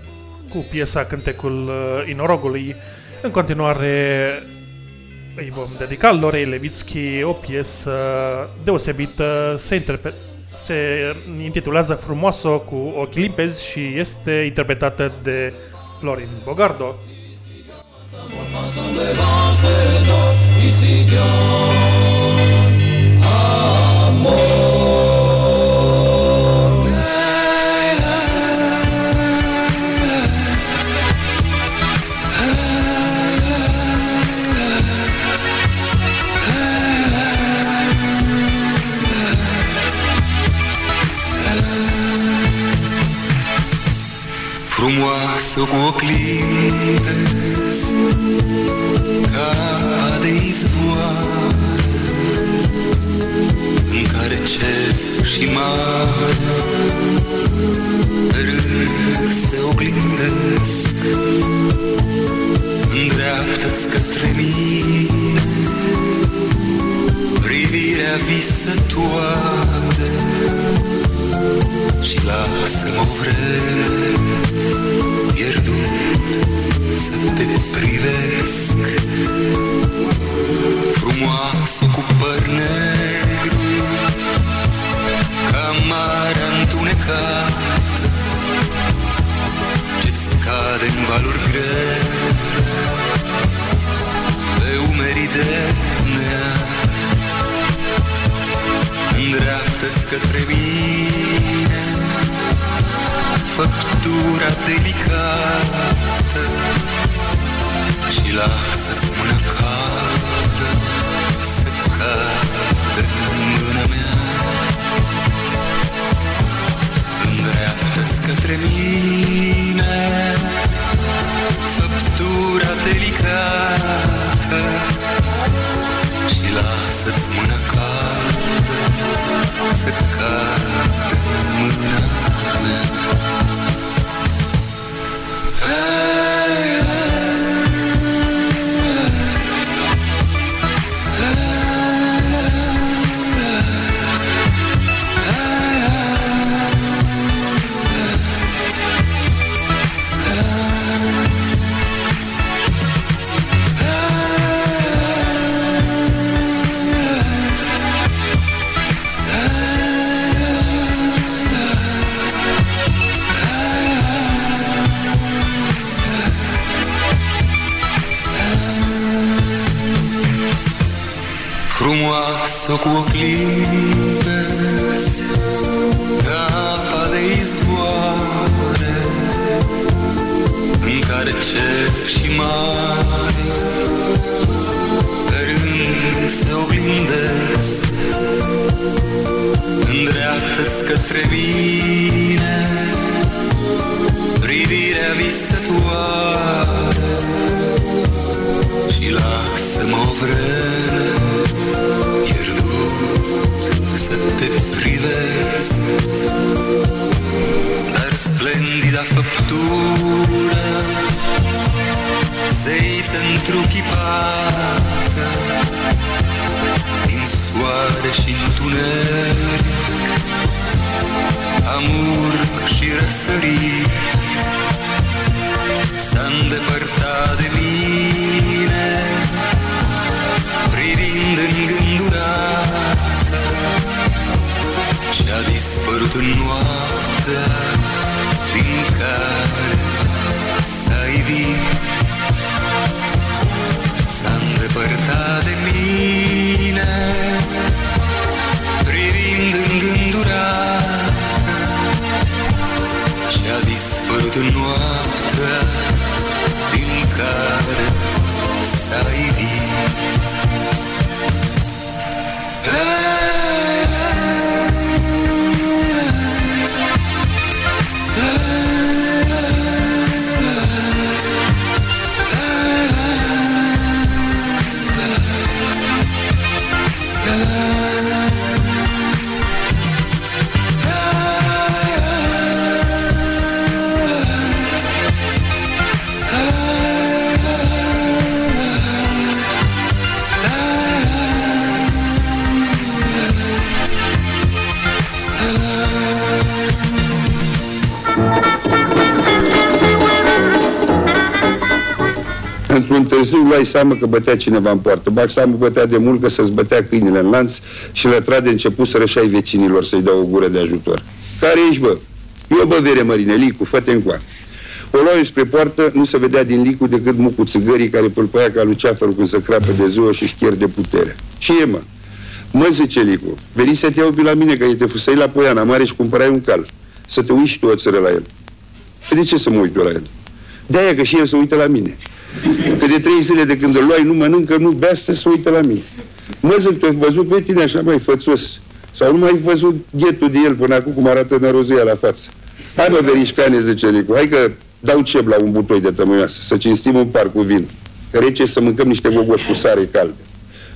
cu piesa Cântecul uh, Inorogului. În continuare îi vom dedica Lorei Levitsky o piesă deosebită, se, interpre- se intitulează Frumoso cu ochi limpezi și este interpretată de Florin Bogardo. Somos look clean liefdes. Luai seamă că bătea cineva în poartă. Bag seamă bătea de mult că să-ți bătea câinile în lanț și lătra de început să rășai vecinilor să-i dau o gură de ajutor. Care ești, bă? Eu, bă, vere, mărine, licu, fă-te încoa. O luai spre poartă, nu se vedea din licu decât mucul țigării care pâlpăia ca luceafărul când se crapă de ziua și șchier de putere. Ce e, mă? Mă, zice Licu, veni să te iau pe la mine, că te fusei la Poiana Mare și cumpărai un cal. Să te uiți și tu o țără la el. Păi de ce să mă uit eu la el? De-aia că și el se uită la mine. Că de trei zile de când îl luai, nu mănâncă, nu bea, să se uită la mine. Mă zic, tu ai văzut pe tine așa mai fățos? Sau nu mai ai văzut ghetul de el până acum cum arată nărozuia la față? Hai mă, verișcane, zice Licu, hai că dau ceb la un butoi de tămâioasă, să cinstim un par cu vin. Că rece să mâncăm niște gogoși cu sare calde.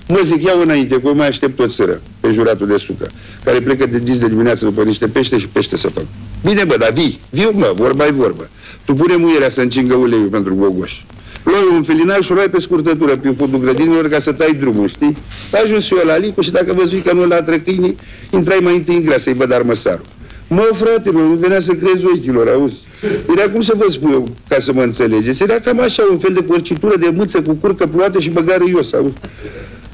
Mă zic, iau înainte, că eu mai aștept o țără, pe juratul de sucă, care plecă de dis de dimineață după niște pește și pește să fac. Bine, bă, dar vii, viu, mă, vorba e vorbă. Tu pune muierea să încingă uleiul pentru gogoși. Luai un felinar și o luai pe scurtătură pe fundul grădinilor ca să tai drumul, știi? Ajungi și eu la Licu și dacă văzui că nu latră câinii, intrai mai întâi în grea să-i văd armăsarul. Mă, frate, mă, nu venea să crezi ochilor, auzi? Era cum să vă spun eu, ca să mă înțelegeți, era cam așa, un fel de părcitură de mâță cu curcă ploată și băgară ios, auzi?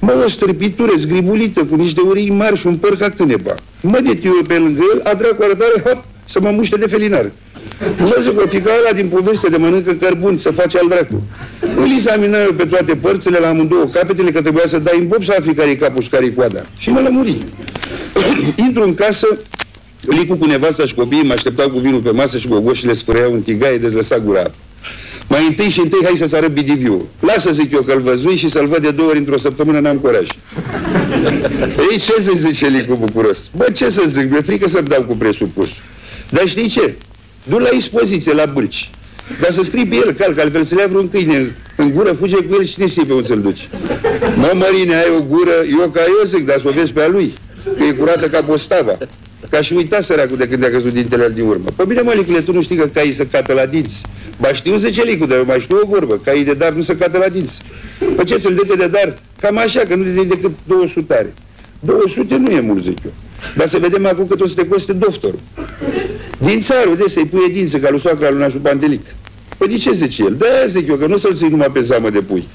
Mă, o străpitură zgribulită cu niște urii mari și un păr ca cânepa. Mă de eu pe lângă el, a dracu arătare, hop, să mă muște de felinar. Mă zic, o fica ăla din poveste de mănâncă cărbun, să face al dracu. Îl examina eu pe toate părțile, la amândouă capetele, că trebuia să dai în bob să afli care-i capul și care-i coada. Și mă lămuri. Intru în casă, Licu cu nevasta și copiii mă așteptau cu vinul pe masă și gogoșile sfârăiau în tigaie, dezlăsa gura. Mai întâi și întâi hai să-ți arăt bidiviu. Lasă, zic eu, că-l văzui și să-l văd de două ori într-o săptămână, n-am curaj. Ei, ce să zice Licu bucuros? Bă, ce să zic, mi-e frică să-mi dau cu presupus. Dar știi ce? Du la expoziție, la bâlci. Dar să scrii pe el cal, că altfel să le ia vreun câine în gură, fuge cu el și nisipe unde să-l duci. Mă, Mărine, ai o gură, eu ca eu zic, dar să o vezi pe a lui, că e curată ca postava. Ca și uita săracul de când a căzut dintele din urmă. Păi bine, mă, Licule, tu nu știi că caii se cată la dinți. Ba știu, zice Licu, dar eu mai știu o vorbă. Caii de dar nu se cată la dinți. Păi ce să-l dete de dar? Cam așa, că nu de decât 200 are. 200 nu e mult, zic eu. Dar să vedem acum cât o să te coste doftorul. Din țarul de să-i puie dință ca lui soacra lui Nașu Pantelic. Păi de ce zice el? Da, zic eu, că nu să-l ții numai pe zamă de pui.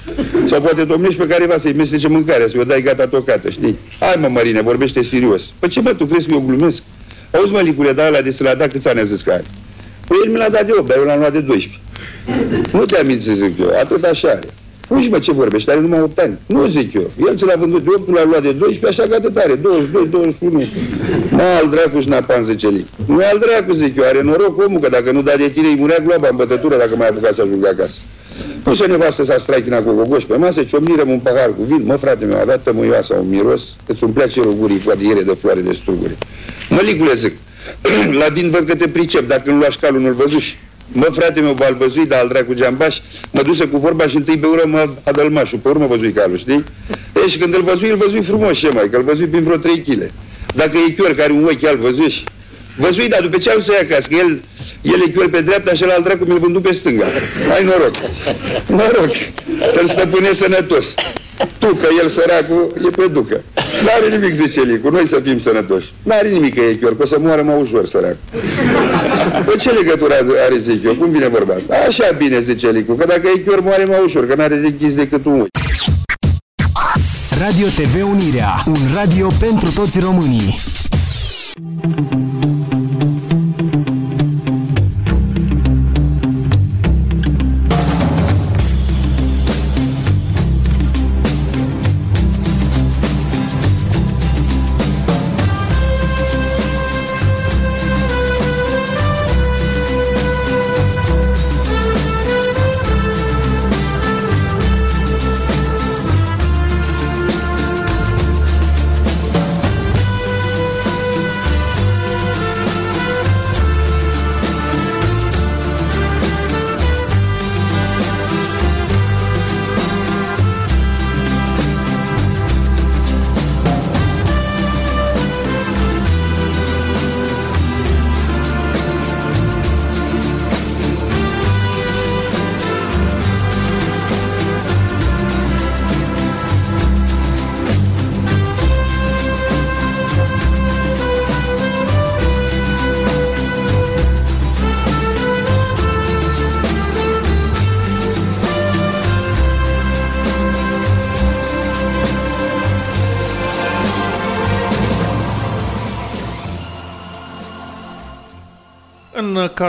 Sau poate domnești pe careva să-i mestece mâncarea, să-i o dai gata tocată, știi? Hai mă, Marine, vorbește serios. Păi ce mă, tu crezi că eu glumesc? Auzi mă, Licule, da, ăla de să l-a dat câți ani a zis că are? Păi el mi l-a dat de 8, dar eu l-am luat de 12. Nu te aminti, zic eu, atât așa are. Uși mă ce vorbești, are numai 8 ani. Nu zic eu. El ți l-a vândut de 8, l-a luat de 12, așa că atât are. 22, 21. Mă, al dracu și n-a pan 10 lei. Nu e al dracu, zic eu. Are noroc omul, că dacă nu da de tine, îi murea gloaba în bătătură dacă mai apucat să ajungă acasă. Puse nevastă să straichina cu gogoși pe masă, ciomnirăm un pahar cu vin. Mă, frate meu, avea tămâioasa un miros, îți umplea cerul gurii cu adiere de floare de struguri. Mălicule, zic, la vin văd că te pricep, dacă nu lași calul, nu-l văzuși. Mă, frate meu, balbăzui, dar al dracu geambaș, mă duse cu vorba și întâi pe urmă mă adălmașul, pe urmă văzui calul, știi? E, și când îl văzui, îl văzui frumos și mai, că îl văzui prin vreo 3 kg. Dacă e chior care un ochi al văzui, văzui, dar după ce au să ia acasă, că el, el e chior pe dreapta și al dracu mi-l vându pe stânga. Ai noroc. Noroc. Să-l stăpâne sănătos. Tu, că el săracul e pe ducă. N-are nimic, zice Licu, noi să fim sănătoși. N-are nimic că e chior, că o să moară mai ușor săracul. Păi ce legătură are, zic eu? Cum vine vorba asta? Așa bine, zice Licu, că dacă e chior, moare mai ușor, că n-are închis decât un ui. Radio TV Unirea, un radio pentru toți românii.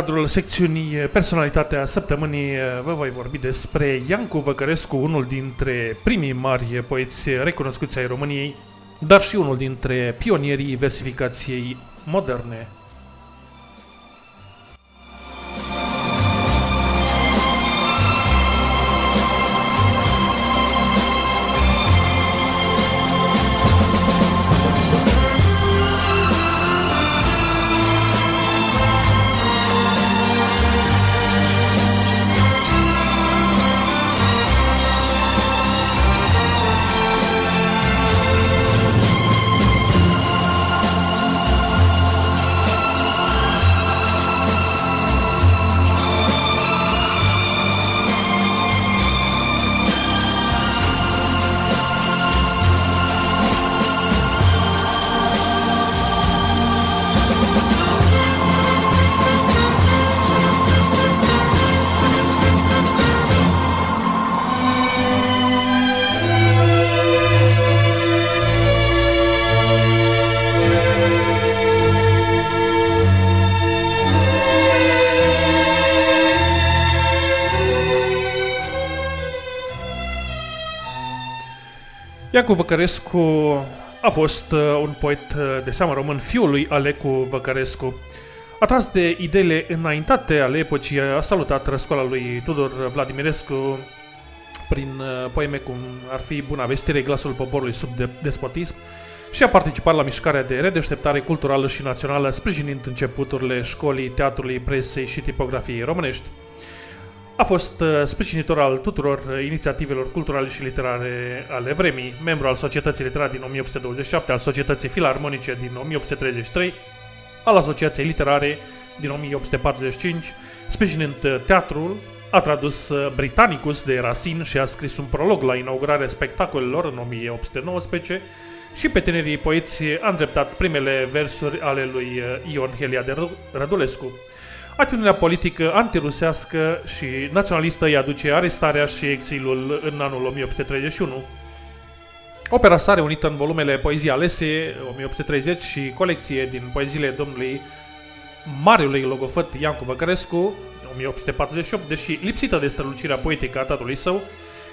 Cadrul secțiunii Personalitatea Săptămânii vă voi vorbi despre Iancu Văcărescu, unul dintre primii mari poeți recunoscuți ai României, dar și unul dintre pionierii versificației moderne. Iacu Văcărescu a fost uh, un poet uh, de seamă român, fiul lui Alecu Văcărescu. Atras de ideile înaintate ale epocii, a salutat răscoala lui Tudor Vladimirescu prin uh, poeme cum ar fi Buna vestire, glasul poporului sub despotism și a participat la mișcarea de redeșteptare culturală și națională, sprijinind începuturile școlii, teatrului, presei și tipografiei românești. A fost uh, sprijinitor al tuturor uh, inițiativelor culturale și literare ale vremii, membru al Societății Literare din 1827, al Societății Filarmonice din 1833, al Asociației Literare din 1845, sprijinind uh, teatrul, a tradus Britannicus de Racine și a scris un prolog la inaugurarea spectacolelor în 1819 și pe tinerii poeți a îndreptat primele versuri ale lui Ion Helia de Rădulescu. Acțiunea politică antirusească și naționalistă îi aduce arestarea și exilul în anul 1831. Opera sa reunită în volumele Poezii alese 1830 și colecție din poeziile domnului Mariului Logofăt Iancu Văcărescu 1848, deși lipsită de strălucirea poetică a tatălui său,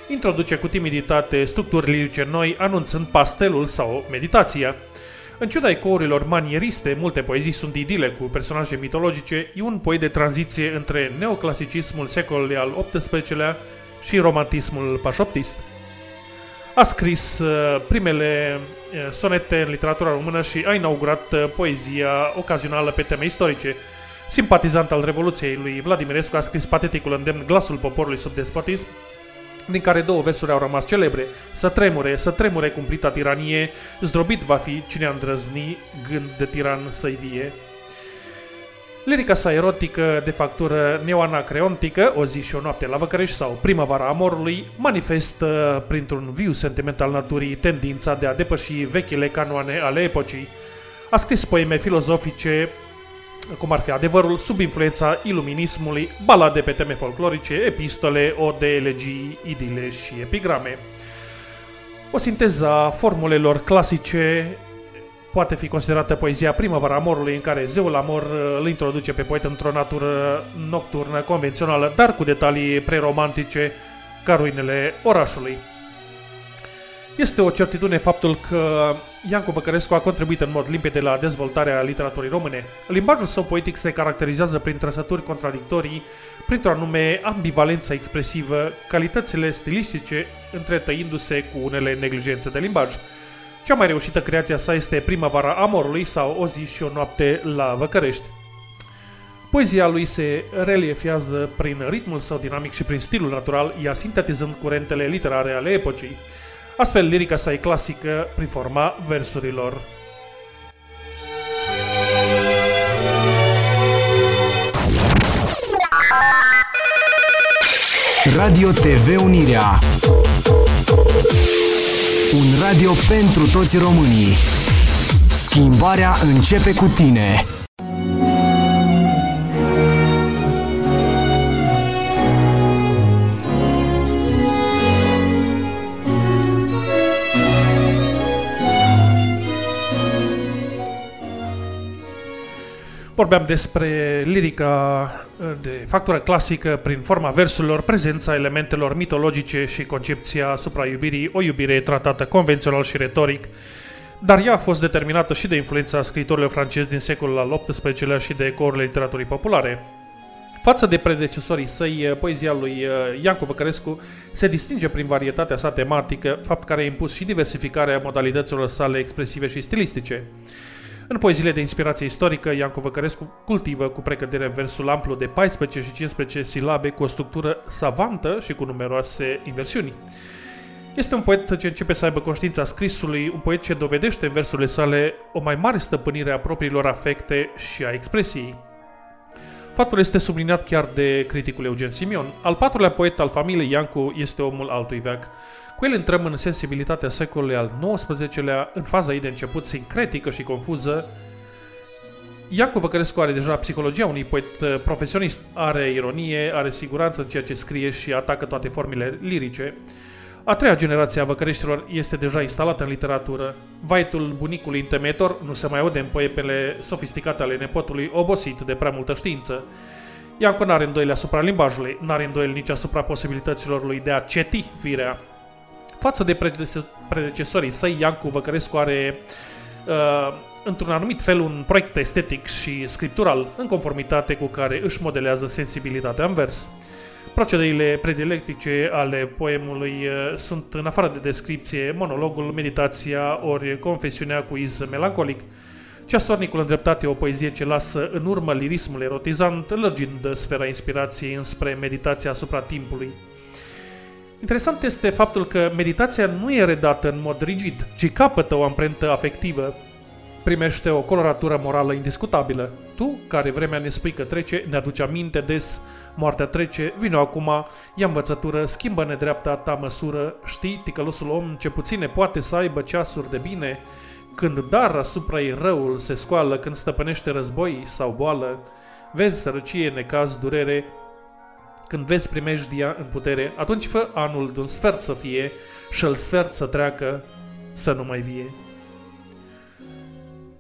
introduce cu timiditate structuri lirice noi, anunțând pastelul sau meditația. În ciuda ecourilor manieriste, multe poezii sunt idile cu personaje mitologice, e un poet de tranziție între neoclasicismul secolului al XVIII-lea și romantismul pașoptist. A scris uh, primele uh, sonete în literatura română și a inaugurat uh, poezia ocazională pe teme istorice. Simpatizant al Revoluției lui Vladimirescu a scris pateticul îndemn Glasul poporului sub despotism, din care două versuri au rămas celebre. Să tremure, să tremure cumplita tiranie, zdrobit va fi cine a îndrăzni gând de tiran să-i vie. Lirica sa erotică de factură neoanacreontică, O zi și o noapte la Văcărești sau Primăvara amorului, manifestă printr-un viu sentiment al naturii tendința de a depăși vechile canoane ale epocii. A scris poeme filozofice, cum ar fi adevărul, sub influența iluminismului, balade pe teme folclorice, epistole, ode, elegii, idile și epigrame. O sinteză a formulelor clasice poate fi considerată poezia Primăvara Amorului, în care zeul amor uh, îl introduce pe poet într-o natură nocturnă convențională, dar cu detalii preromantice ca ruinele orașului. Este o certitudine faptul că Iancu Băcărescu a contribuit în mod limpede la dezvoltarea literaturii române. Limbajul său poetic se caracterizează prin trăsături contradictorii, printr-o anume ambivalență expresivă, calitățile stilistice întretăindu-se cu unele neglijențe de limbaj. Cea mai reușită creația sa este Primăvara Amorului sau O zi și o noapte la Văcărești. Poezia lui se reliefiază prin ritmul său dinamic și prin stilul natural, ea sintetizând curentele literare ale epocii. Astfel, lirica sa e clasică prin forma versurilor. Radio TV Unirea. Un radio pentru toți românii. Schimbarea începe cu tine Vorbeam despre lirica de factură clasică prin forma versurilor, prezența elementelor mitologice și concepția asupra iubirii, o iubire tratată convențional și retoric, dar ea a fost determinată și de influența scriitorilor francezi din secolul al XVIII-lea și de ecourile literaturii populare. Față de predecesorii săi, poezia lui Iancu Văcărescu se distinge prin varietatea sa tematică, fapt care a impus și diversificarea modalităților sale expresive și stilistice. În poeziile de inspirație istorică, Iancu Văcărescu cultivă cu precădere versul amplu de 14 și 15 silabe cu o structură savantă și cu numeroase inversiuni. Este un poet ce începe să aibă conștiința scrisului, un poet ce dovedește în versurile sale o mai mare stăpânire a propriilor afecte și a expresiei. Faptul este subliniat chiar de criticul Eugen Simion. Al patrulea poet al familiei Iancu este omul altui veac. Cu el intrăm în sensibilitatea secolului al XIX-lea, în faza ei de început sincretică și confuză. Iacov Văcărescu are deja psihologia unui poet uh, profesionist, are ironie, are siguranță în ceea ce scrie și atacă toate formele lirice. A treia generație a văcăreștilor este deja instalată în literatură. Vaitul bunicului întemeitor nu se mai aude în poepele sofisticate ale nepotului, obosit de prea multă știință. Iancu n-are îndoieli asupra limbajului, n-are îndoieli nici asupra posibilităților lui de a ceti firea. Față de predecesorii săi, Iancu Văcărescu are uh, într-un anumit fel un proiect estetic și scriptural în conformitate cu care își modelează sensibilitatea în vers. Procedeile predilectice ale poemului uh, sunt, în afară de descripție, monologul, meditația ori confesiunea cu iz melancolic. Ceasornicul îndreptat e o poezie ce lasă în urmă lirismul erotizant, lărgind sfera inspirației înspre meditația asupra timpului. Interesant este faptul că meditația nu e redată în mod rigid, ci capătă o amprentă afectivă, primește o coloratură morală indiscutabilă. Tu, care vremea ne spui că trece, ne aduce aminte des, moartea trece, vine acum, ia învățătură, schimbă nedreapta ta măsură, știi, ticălosul om ce puține poate să aibă ceasuri de bine, când dar asupra ei răul se scoală, când stăpânește război sau boală, vezi sărăcie, necaz, durere, când vezi primejdia în putere, atunci fă anul de un sfert să fie și el sfert să treacă, să nu mai vie.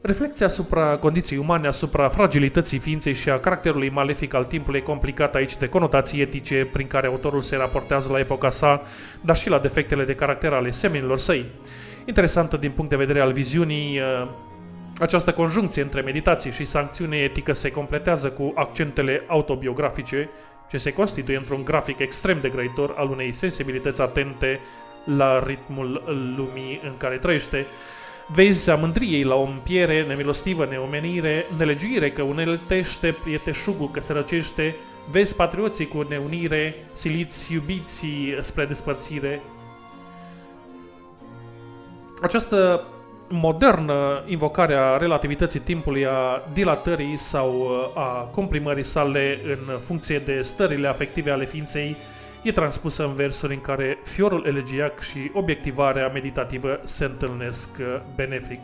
Reflecția asupra condiției umane, asupra fragilității ființei și a caracterului malefic al timpului e complicat aici de conotații etice prin care autorul se raportează la epoca sa, dar și la defectele de caracter ale semenilor săi. Interesantă din punct de vedere al viziunii, uh, această conjuncție între meditație și sancțiune etică se completează cu accentele autobiografice, ce se constituie într-un grafic extrem de grăitor al unei sensibilități atente la ritmul lumii în care trăiește, Vezi a mândriei la o împiere, nemilostivă, neomenire, nelegiuire că uneltește prieteșugul că se răcește, vezi patrioții cu neunire, siliți iubiții spre despărțire. Această modernă invocare a relativității timpului, a dilatării sau a comprimării sale în funcție de stările afective ale ființei, e transpusă în versuri în care fiorul elegiac și obiectivarea meditativă se întâlnesc benefic.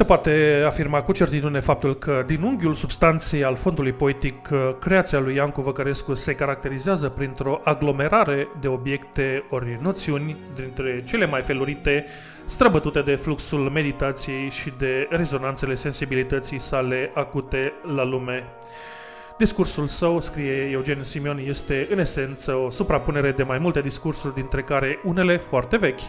Se poate afirma cu certitudine faptul că din unghiul substanței al fondului poetic, creația lui Iancu Văcărescu se caracterizează printr-o aglomerare de obiecte ori noțiuni, dintre cele mai felurite, străbătute de fluxul meditației și de rezonanțele sensibilității sale acute la lume. Discursul său, scrie Eugen Simion, este în esență o suprapunere de mai multe discursuri, dintre care unele foarte vechi.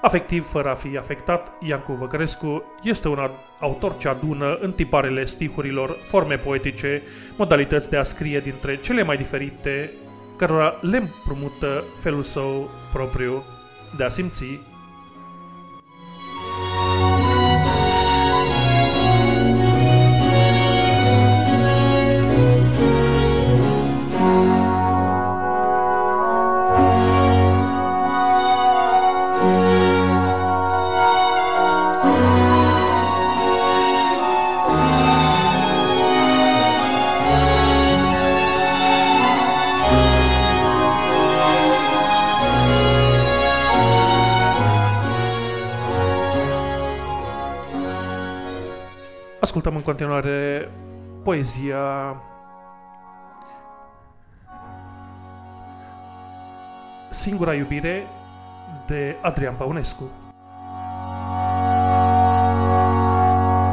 Afectiv, fără a fi afectat, Iancu Văcărescu este un autor ce adună în tiparele stihurilor forme poetice, modalități de a scrie dintre cele mai diferite, cărora le împrumută felul său propriu de a simți continuare poezia Singura iubire de Adrian Paunescu.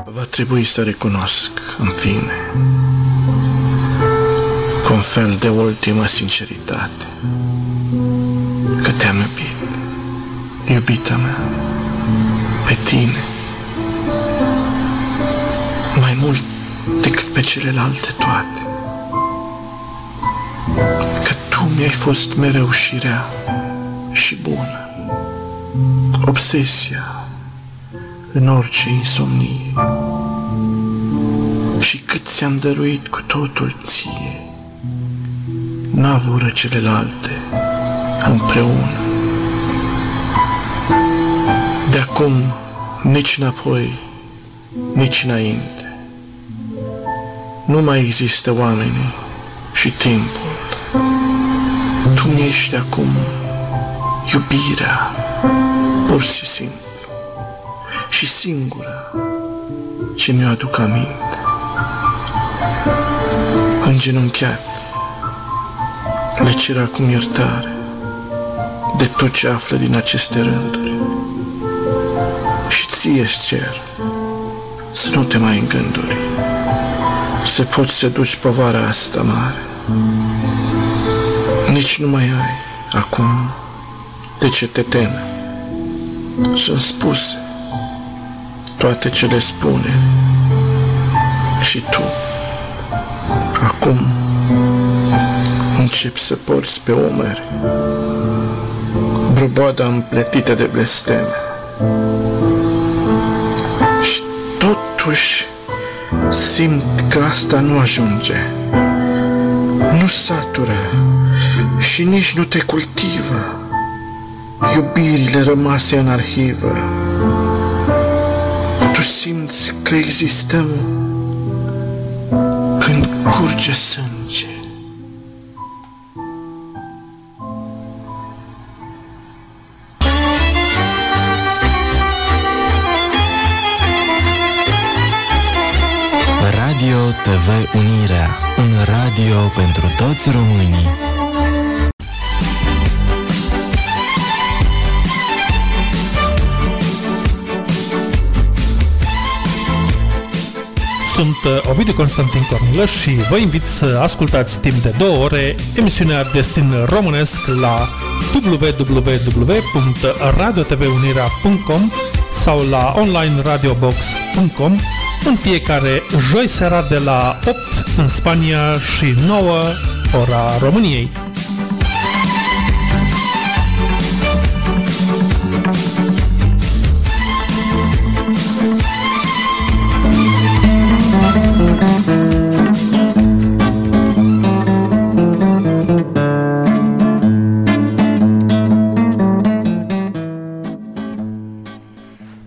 Va trebui să recunosc, în fine, cu un fel de ultimă sinceritate, că te-am iubit, iubita mea, pe tine, pe celelalte toate. Că tu mi-ai fost mereu și rea și bună, obsesia în orice insomnie. Și cât ți-am dăruit cu totul ție, n-avură celelalte împreună. De acum nici înapoi, nici înainte nu mai există oamenii și timpul. Tu mi ești acum iubirea, pur și simplu, și singura ce mi-o aduc aminte. Îngenunchiat, le cer acum iertare de tot ce află din aceste rânduri. Și ție-ți cer să nu te mai îngânduri să poți să duci povara asta mare. Nici nu mai ai acum de ce te teme. Sunt spuse toate ce le spune și tu acum începi să porți pe umeri broboada împletită de blesteme. Și totuși Simt că asta nu ajunge. Nu satură și nici nu te cultivă iubirile rămase în arhivă. Tu simți că existăm când curge sânge. TV Unirea, un radio pentru toți românii. Sunt uh, Ovidiu Constantin Cornilăș și vă invit să ascultați timp de două ore emisiunea Destin Românesc la www.radiotvunirea.com sau la onlineradiobox.com în fiecare joi seara de la 8 în Spania și 9 ora României.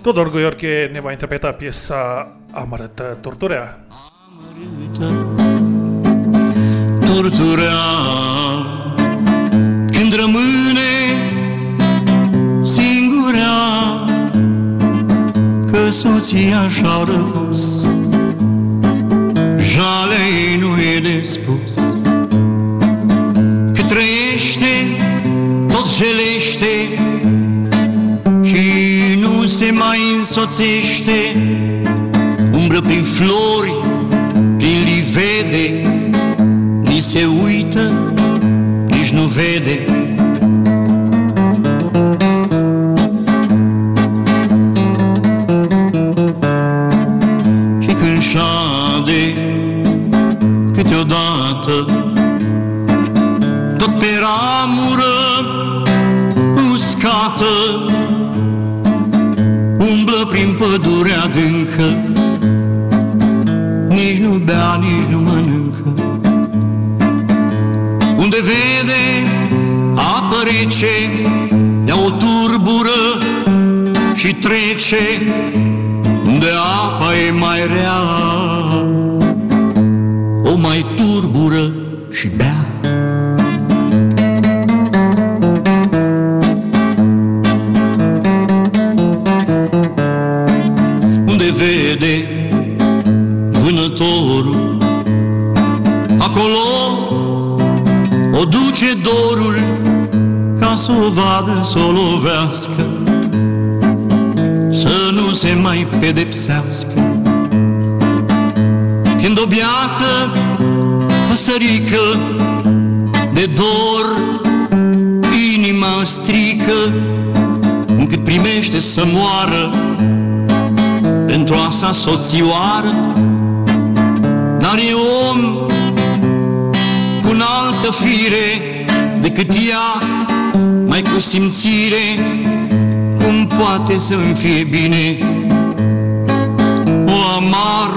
Todor Goiorche ne va interpreta piesa Amărâtă Torturea. Torturea Când rămâne singurea Că soția și-a răpus Jale nu e de spus Că trăiește, tot jelește se mai însoțește, umbră prin flori, prin livede, ni se uită, nici nu vede. Și când șade câteodată, tot pe ramură uscată, umblă prin pădurea adâncă, nici nu bea, nici nu mănâncă. Unde vede apă rece, ea o turbură și trece, unde apa e mai rea, o mai turbură să o lovească, să nu se mai pedepsească. Când o biată păsărică de dor inima strică, încât primește să moară pentru a sa soțioară, dar e om în altă fire decât ea, mai cu simțire, cum poate să-mi fie bine. O amar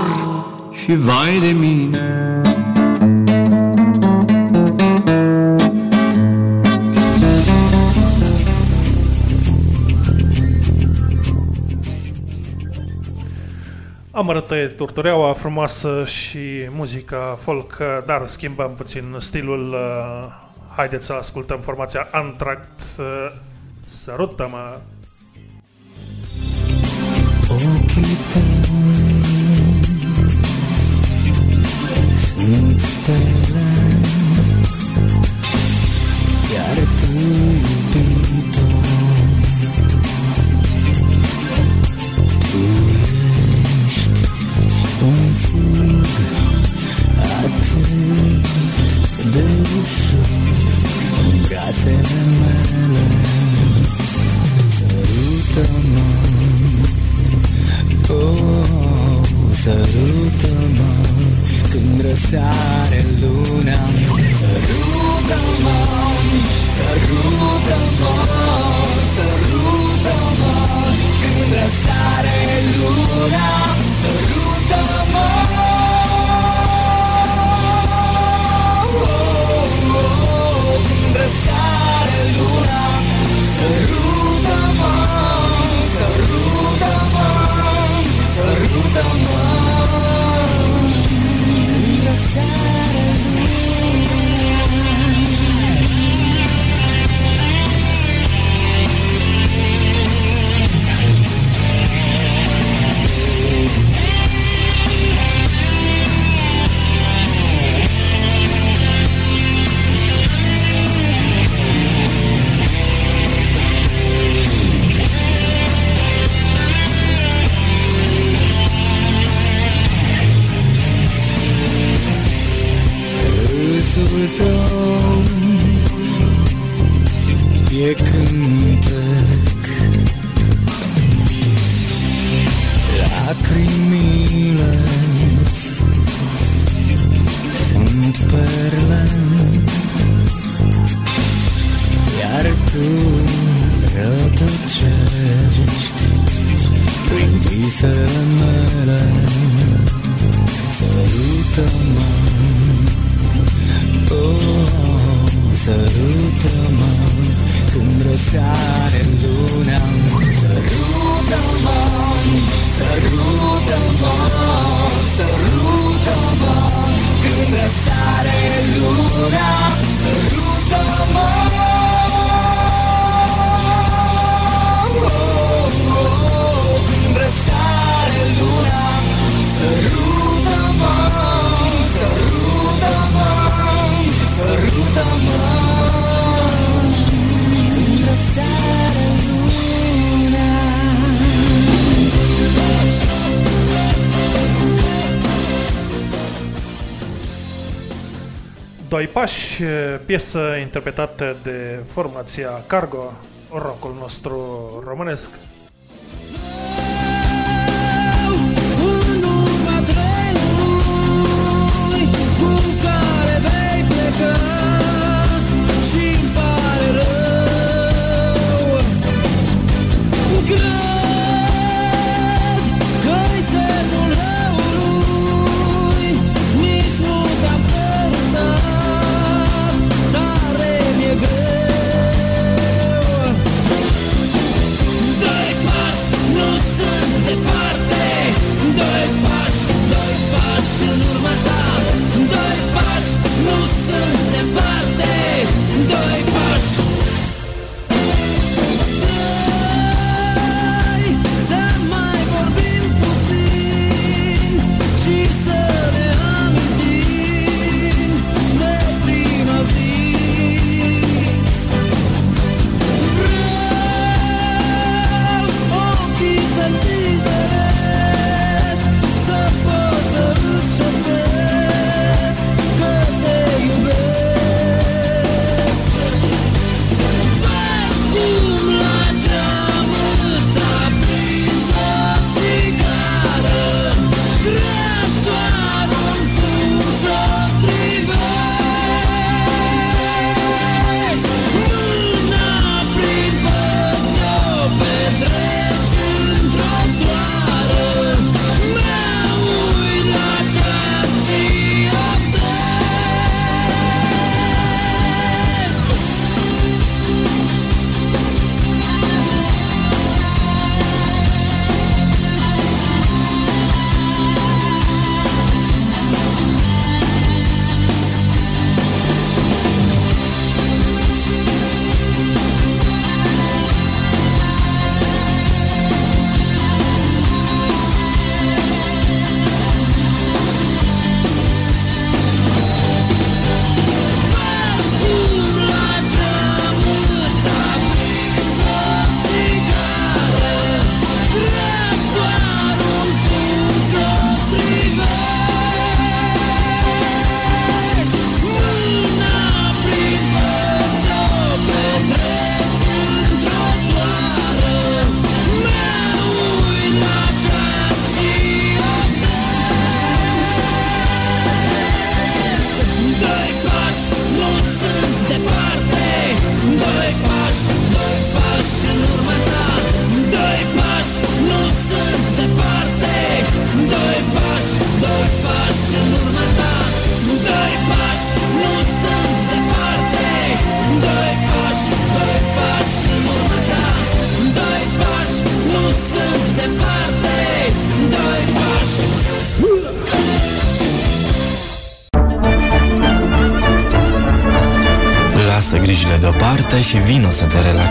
și vai de mine. Amărătă turtureaua frumoasă și muzica folk, dar schimbăm puțin stilul. Haideți să ascultăm formația Antract. Sărută-mă! Ochii tăi sunt stele Iar tu, iubitor un fug atât de ușor în brațele mele. Sărută-mă, oh, sărută-mă, când răsare luna. Sărută-mă, sărută-mă, sărută-mă, când răsare luna. Sărută-mă, piesă interpretată de formația Cargo, rocul nostru românesc.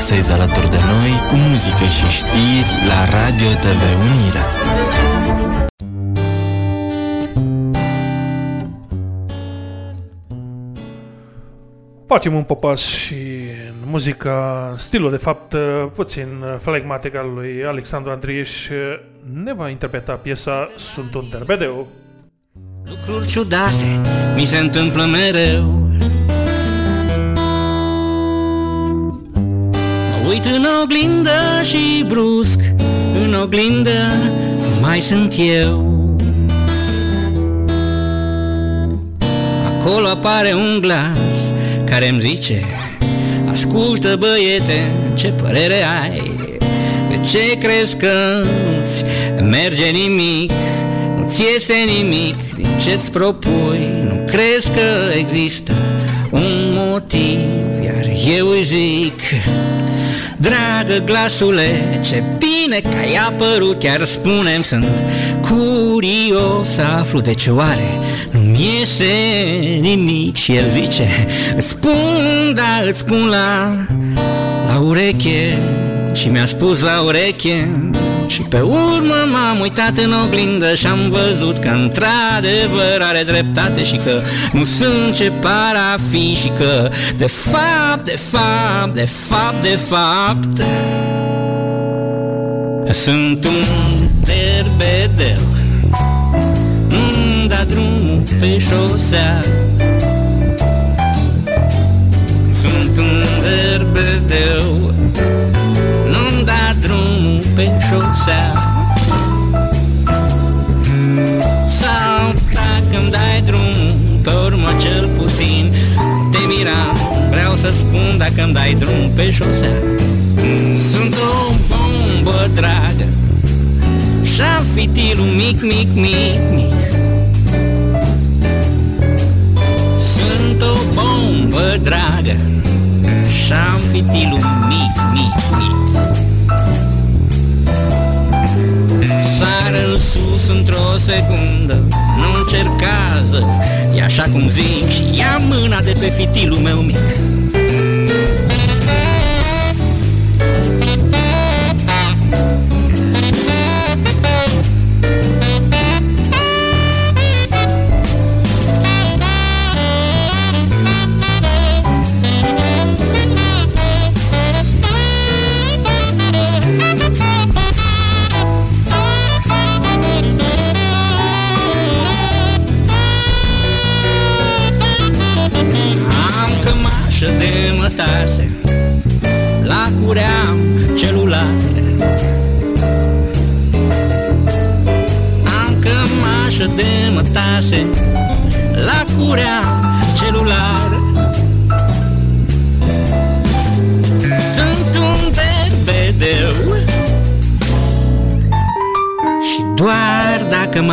relaxezi alături de noi cu muzică și știri la Radio TV Unirea. Facem un popas și în muzica, stilul de fapt puțin flegmatic al lui Alexandru Andrieș ne va interpreta piesa Sunt un derbedeu. Lucruri ciudate mi se întâmplă mereu uit în oglindă și brusc În oglindă mai sunt eu Acolo apare un glas care îmi zice Ascultă băiete, ce părere ai? De ce crezi că ți merge nimic? Nu-ți iese nimic din ce-ți propui Nu crezi că există un motiv Iar eu îi zic Dragă glasule, ce bine că ai apărut Chiar spunem, sunt curios să aflu de ce oare Nu-mi iese nimic Și el zice Îți spun, da, îți spun la, la ureche. Și mi-a spus la ureche și pe urmă m-am uitat în oglindă și am văzut că într-adevăr are dreptate și că nu sunt ce par a fi și că de fapt, de fapt, de fapt, de fapt sunt un derbedel. Nu-mi da drumul pe șosea. Sunt un derbedel. Nu-mi da drumul pe șosea Sau dacă-mi dai drumul pe urmă cel puțin. Te mira, vreau să spun dacă-mi dai drum pe șosea Sunt o bombă dragă Și-am fitilul mic, mic, mic, mic. Sunt o bombă dragă Și-am fitilul mic, mic, mic sus într-o secundă Nu încercază E așa cum zic Și ia mâna de pe fitilul meu mic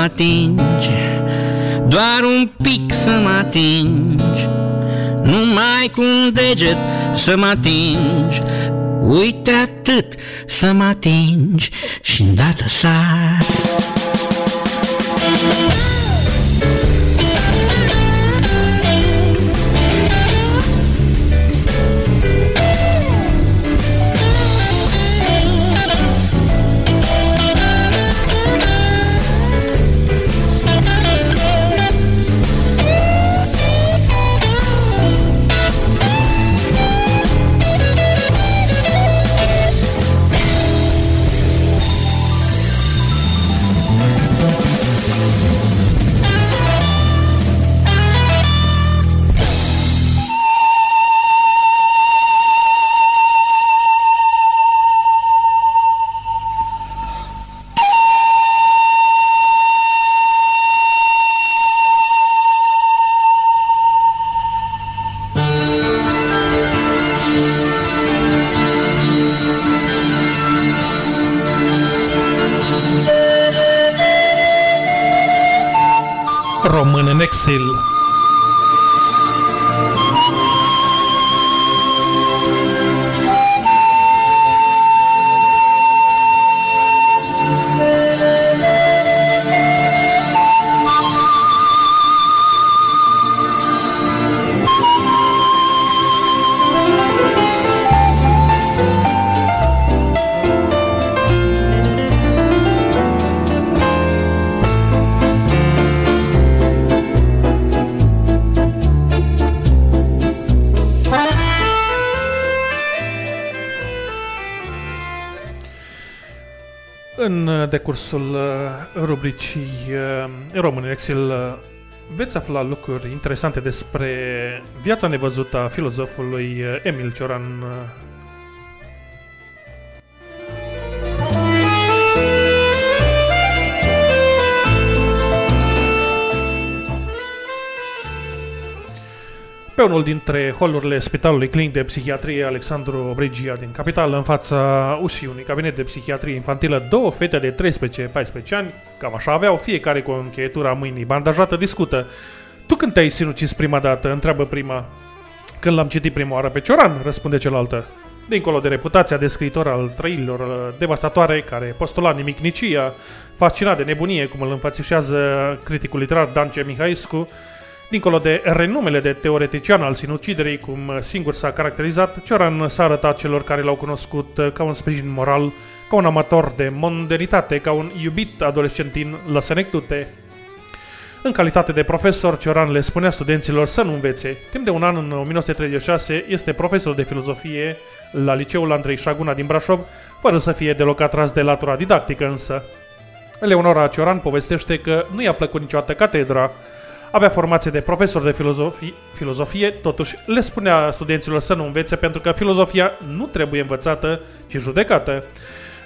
dacă mă atinge. Doar un pic să mă atingi. Numai cu un deget să mă atingi. Uite atât să mă atingi și îndată sar rubricii uh, Român în exil uh, veți afla lucruri interesante despre viața nevăzută a filozofului uh, Emil Cioran pe unul dintre holurile Spitalului Clinic de Psihiatrie Alexandru Brigia din capitală, în fața ușii unui cabinet de psihiatrie infantilă, două fete de 13-14 ani, cam așa aveau, fiecare cu o încheietură a mâinii bandajată, discută. Tu când te-ai sinucis prima dată? Întreabă prima. Când l-am citit prima oară pe Cioran, răspunde cealaltă. Dincolo de reputația de scriitor al trăilor uh, devastatoare, care postula nimicnicia, fascinat de nebunie, cum îl înfățișează criticul literar Dance Mihaescu, dincolo de renumele de teoretician al sinuciderii, cum singur s-a caracterizat, Cioran s-a arătat celor care l-au cunoscut uh, ca un sprijin moral, ca un amator de modernitate, ca un iubit adolescentin la senectute. În calitate de profesor, Cioran le spunea studenților să nu învețe. Timp de un an, în 1936, este profesor de filozofie la liceul Andrei Șaguna din Brașov, fără să fie deloc atras de latura didactică însă. Leonora Cioran povestește că nu i-a plăcut niciodată catedra, avea formație de profesor de filozofie, filozofie, totuși le spunea studenților să nu învețe pentru că filozofia nu trebuie învățată, ci judecată.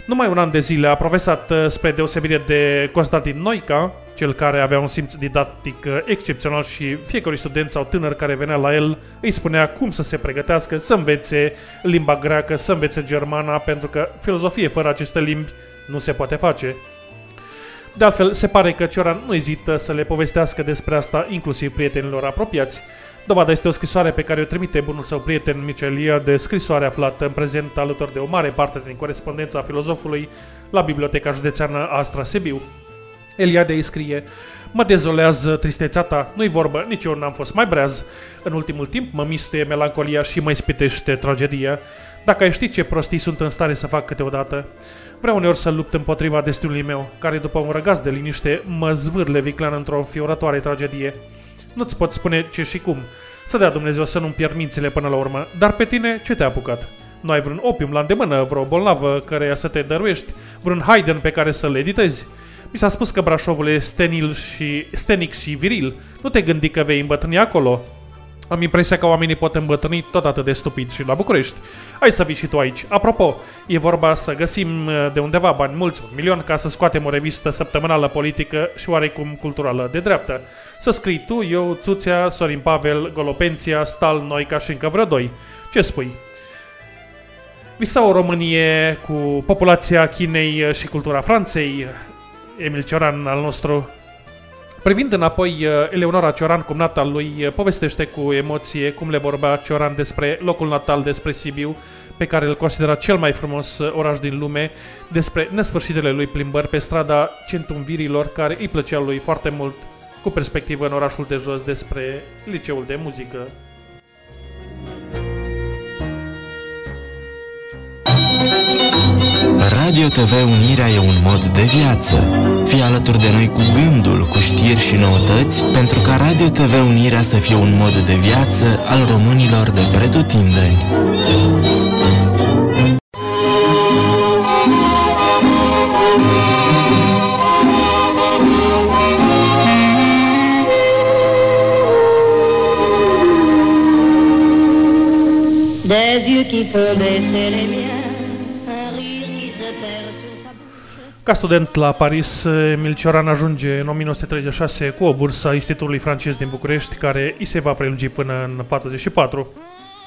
Numai un an de zile a profesat spre deosebire de Constantin Noica, cel care avea un simț didactic excepțional și fiecare student sau tânăr care venea la el îi spunea cum să se pregătească, să învețe limba greacă, să învețe germana, pentru că filozofie fără aceste limbi nu se poate face. De altfel, se pare că Cioran nu ezită să le povestească despre asta inclusiv prietenilor apropiați. Dovada este o scrisoare pe care o trimite bunul său prieten Michelia de scrisoare aflată în prezent alături de o mare parte din corespondența filozofului la Biblioteca Județeană Astra Sibiu. Eliade îi scrie Mă dezolează tristețea ta, nu-i vorbă, nici eu n-am fost mai breaz. În ultimul timp mă mistuie melancolia și mă ispitește tragedia. Dacă ai ști ce prostii sunt în stare să fac câteodată. Vreau uneori să lupt împotriva destinului meu, care după un răgaz de liniște mă zvârle viclean într-o înfiorătoare tragedie. Nu-ți pot spune ce și cum. Să dea Dumnezeu să nu-mi pierd mințile până la urmă, dar pe tine ce te-a apucat? Nu ai vreun opium la îndemână, vreo bolnavă care să te dăruiești, vreun Haydn pe care să-l editezi? Mi s-a spus că Brașovul e stenil și, stenic și viril. Nu te gândi că vei îmbătrâni acolo. Am impresia că oamenii pot îmbătrâni tot atât de stupid și la București. Hai să vii și tu aici. Apropo, e vorba să găsim uh, de undeva bani mulți, un milion, ca să scoatem o revistă săptămânală politică și oarecum culturală de dreaptă. Să scrii tu, eu, Țuțea, Sorin Pavel, Golopenția, Stal, Noica și încă vreo doi. Ce spui? Visa o Românie cu populația Chinei și cultura Franței, Emil Cioran al nostru. Privind înapoi, uh, Eleonora Cioran, cumnata lui, uh, povestește cu emoție cum le vorbea Cioran despre locul natal, despre Sibiu, pe care îl considera cel mai frumos uh, oraș din lume, despre nesfârșitele lui plimbări pe strada Centumvirilor, care îi plăcea lui foarte mult, cu perspectivă în orașul de jos, despre liceul de muzică. Radio TV Unirea e un mod de viață. Fii alături de noi cu gândul, cu știri și noutăți, pentru ca Radio TV Unirea să fie un mod de viață al românilor de pretutindeni. Des yeux qui peuvent laisser les miens, Ca student la Paris, Emil Cioran ajunge în 1936 cu o bursă a Institutului francez din București, care îi se va prelungi până în 44.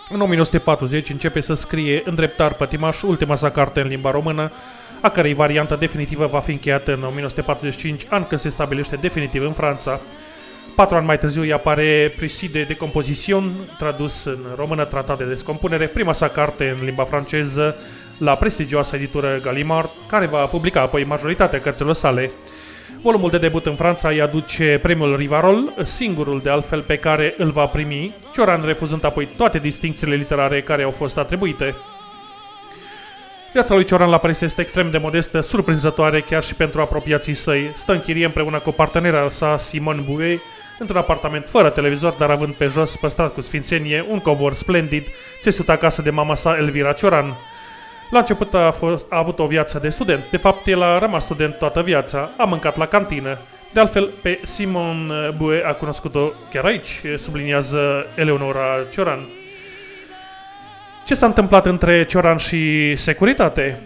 În 1940 începe să scrie în dreptar pătimaș ultima sa carte în limba română, a cărei variantă definitivă va fi încheiată în 1945, an când se stabilește definitiv în Franța. Patru ani mai târziu îi apare Priside de Composition, tradus în română Tratat de Descompunere, prima sa carte în limba franceză, la prestigioasa editură Gallimard, care va publica apoi majoritatea cărților sale. Volumul de debut în Franța îi aduce premiul Rivarol, singurul de altfel pe care îl va primi, Cioran refuzând apoi toate distincțiile literare care au fost atribuite. Viața lui Cioran la Paris este extrem de modestă, surprinzătoare chiar și pentru apropiații săi. Stă în chirie împreună cu partenera sa Simone Bouet, într-un apartament fără televizor, dar având pe jos, păstrat cu sfințenie, un covor splendid, țesut acasă de mama sa Elvira Cioran. La început a, fost, a avut o viață de student, de fapt el a rămas student toată viața, a mâncat la cantină. De altfel, pe Simon Bue a cunoscut-o chiar aici, subliniază Eleonora Cioran. Ce s-a întâmplat între Cioran și securitate?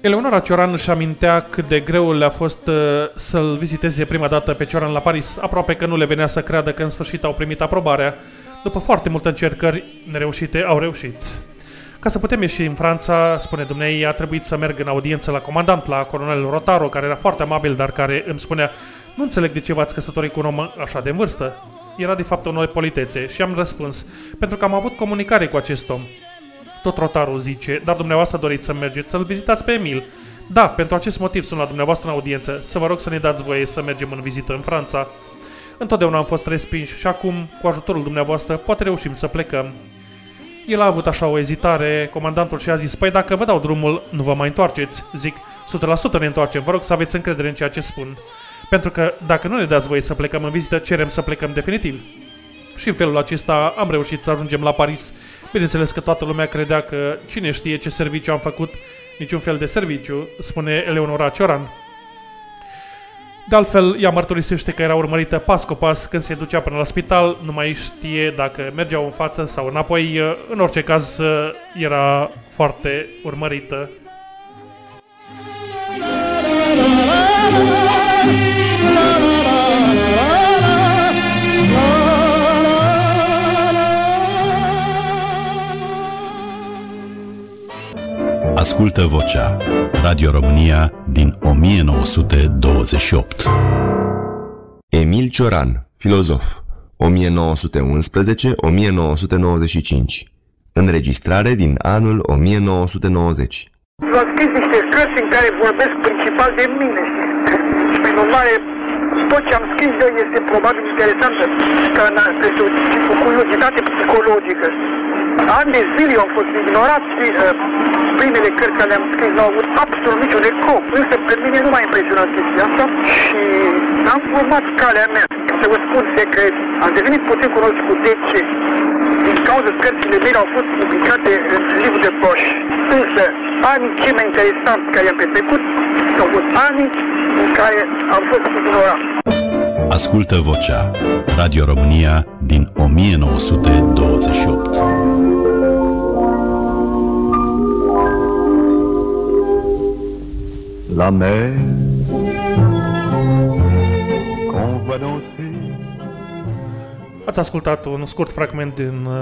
Eleonora Cioran își amintea cât de greu le-a fost uh, să-l viziteze prima dată pe Cioran la Paris, aproape că nu le venea să creadă că în sfârșit au primit aprobarea. După foarte multe încercări nereușite, au reușit. Ca să putem ieși în Franța, spune dumnei, a trebuit să merg în audiență la comandant, la colonelul Rotaro, care era foarte amabil, dar care îmi spunea Nu înțeleg de ce v-ați căsătorit cu un om așa de în vârstă. Era de fapt o nouă politețe și am răspuns, pentru că am avut comunicare cu acest om. Tot Rotaru zice, dar dumneavoastră doriți să mergeți să-l vizitați pe Emil. Da, pentru acest motiv sunt la dumneavoastră în audiență, să vă rog să ne dați voie să mergem în vizită în Franța. Întotdeauna am fost respinși și acum, cu ajutorul dumneavoastră, poate reușim să plecăm. El a avut așa o ezitare, comandantul și a zis, păi dacă vă dau drumul, nu vă mai întoarceți. Zic, 100% ne întoarcem, vă rog să aveți încredere în ceea ce spun. Pentru că dacă nu ne dați voie să plecăm în vizită, cerem să plecăm definitiv. Și în felul acesta am reușit să ajungem la Paris. Bineînțeles că toată lumea credea că cine știe ce serviciu am făcut, niciun fel de serviciu, spune Eleonora Cioran. De altfel, ea mărturisește că era urmărită pas cu pas când se ducea până la spital, nu mai știe dacă mergeau în față sau înapoi, în orice caz era foarte urmărită. Ascultă vocea Radio România din 1928 Emil Cioran, filozof 1911-1995 Înregistrare din anul 1990 V-am scris niște cărți în care vorbesc principal de mine și prin urmare tot ce am scris eu este probabil interesant că este o, o curiozitate psihologică. Ani de zile au fost ignorat și uh, primele cărți care le-am scris nu au avut absolut niciun eco. Însă pe mine nu m-a impresionat chestia asta și am format calea mea. Ca să vă spun secret, am devenit puțin cunoscut. De ce? Din cauza cărțile mele au fost publicate în livru de poș. Însă, anii cei mai interesanți care i-am petrecut au fost anii în care am fost ignorat. Ascultă vocea Radio România din 1928 La mer. Qu'on voit danser. Ați ascultat un scurt fragment din uh,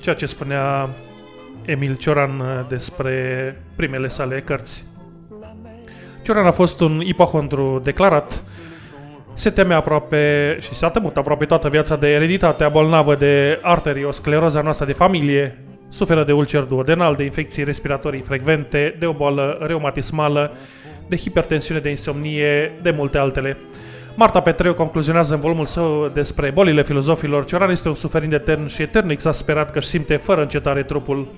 ceea ce spunea Emil Cioran uh, despre primele sale cărți. Cioran a fost un ipohondru declarat, se teme aproape și s-a temut aproape toată viața de ereditatea bolnavă de arterioscleroza noastră de familie, suferă de ulcer duodenal, de infecții respiratorii frecvente, de o boală reumatismală, de hipertensiune, de insomnie, de multe altele. Marta Petreu concluzionează în volumul său despre bolile filozofilor. Cioran este un suferind etern și etern exasperat că își simte fără încetare trupul.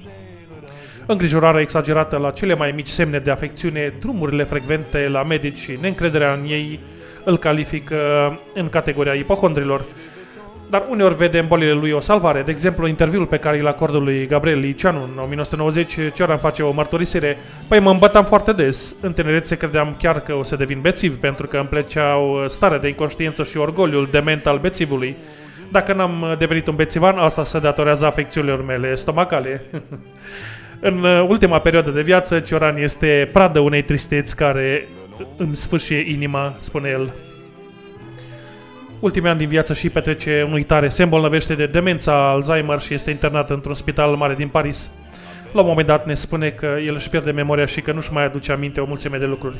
Îngrijorarea exagerată la cele mai mici semne de afecțiune, drumurile frecvente la medici și neîncrederea în ei îl califică în categoria ipohondrilor. Dar uneori vede în bolile lui o salvare. De exemplu, interviul pe care îl acordă lui Gabriel Liceanu în 1990, Cioran face o mărturisire. Păi mă îmbătam foarte des. În tinerețe credeam chiar că o să devin bețiv, pentru că îmi pleceau starea de inconștiență și orgoliul dement al bețivului. Dacă n-am devenit un bețivan, asta se datorează afecțiunilor mele stomacale. în ultima perioadă de viață, Cioran este pradă unei tristeți care îmi sfârșie inima, spune el. Ultimii ani din viață și petrece în uitare. Se îmbolnăvește de demența Alzheimer și este internat într-un spital mare din Paris. La un moment dat ne spune că el își pierde memoria și că nu-și mai aduce aminte o mulțime de lucruri.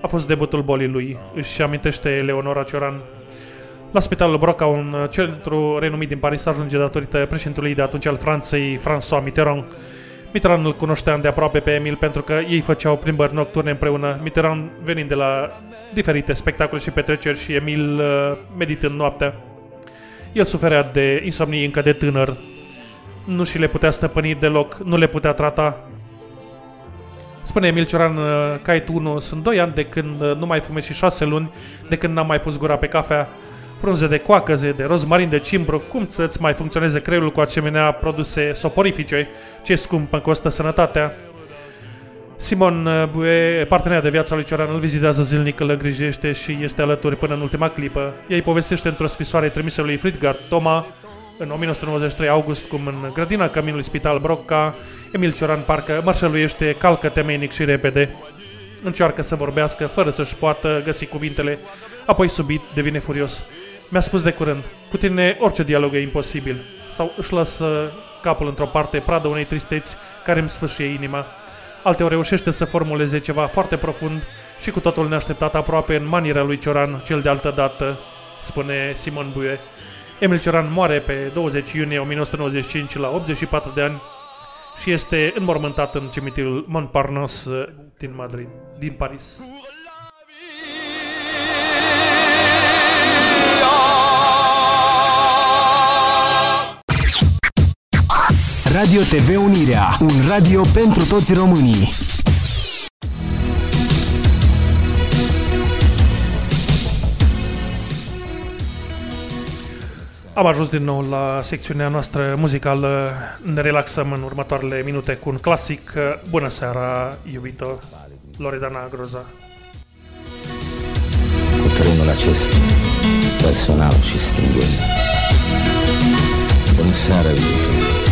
A fost debutul bolii lui, își amintește Leonora Cioran. La spitalul Broca, un centru renumit din Paris, ajunge datorită președintelui de atunci al Franței, François Mitterrand. Mitterrand îl cunoștea de aproape pe Emil pentru că ei făceau plimbări nocturne împreună, Mitterrand venind de la diferite spectacole și petreceri și Emil uh, meditând noaptea. El suferea de insomnie încă de tânăr, nu și le putea stăpâni deloc, nu le putea trata. Spune Emil Cioran, uh, cai tu 1, sunt 2 ani de când uh, nu mai fumez și 6 luni de când n-am mai pus gura pe cafea frunze de coacăze, de rozmarin, de cimbru, cum să-ți mai funcționeze creierul cu asemenea produse soporifice, ce scump costă sănătatea. Simon Bue, partener de viața lui Cioran, îl vizitează zilnic, îl îngrijește și este alături până în ultima clipă. Ei povestește într-o scrisoare trimisă lui Friedgard Toma, în 1993 august, cum în grădina caminului Spital Brocca, Emil Cioran parcă mărșăluiește, calcă temeinic și repede. încearcă să vorbească fără să-și poată găsi cuvintele, apoi subit devine furios. Mi-a spus de curând, cu tine orice dialog e imposibil. Sau își lasă capul într-o parte, pradă unei tristeți care îmi sfârșie inima. Alteori reușește să formuleze ceva foarte profund și cu totul neașteptat aproape în maniera lui Cioran, cel de altă dată, spune Simon Buie. Emil Cioran moare pe 20 iunie 1995 la 84 de ani și este înmormântat în cimitirul Montparnasse din Madrid, din Paris. Radio TV Unirea, un radio pentru toți românii. Am ajuns din nou la secțiunea noastră muzicală. Ne relaxăm în următoarele minute cu un clasic. Bună seara, iubito, Loredana Groza. Cu trenul acest personal și stingând. Bună seara, iubito.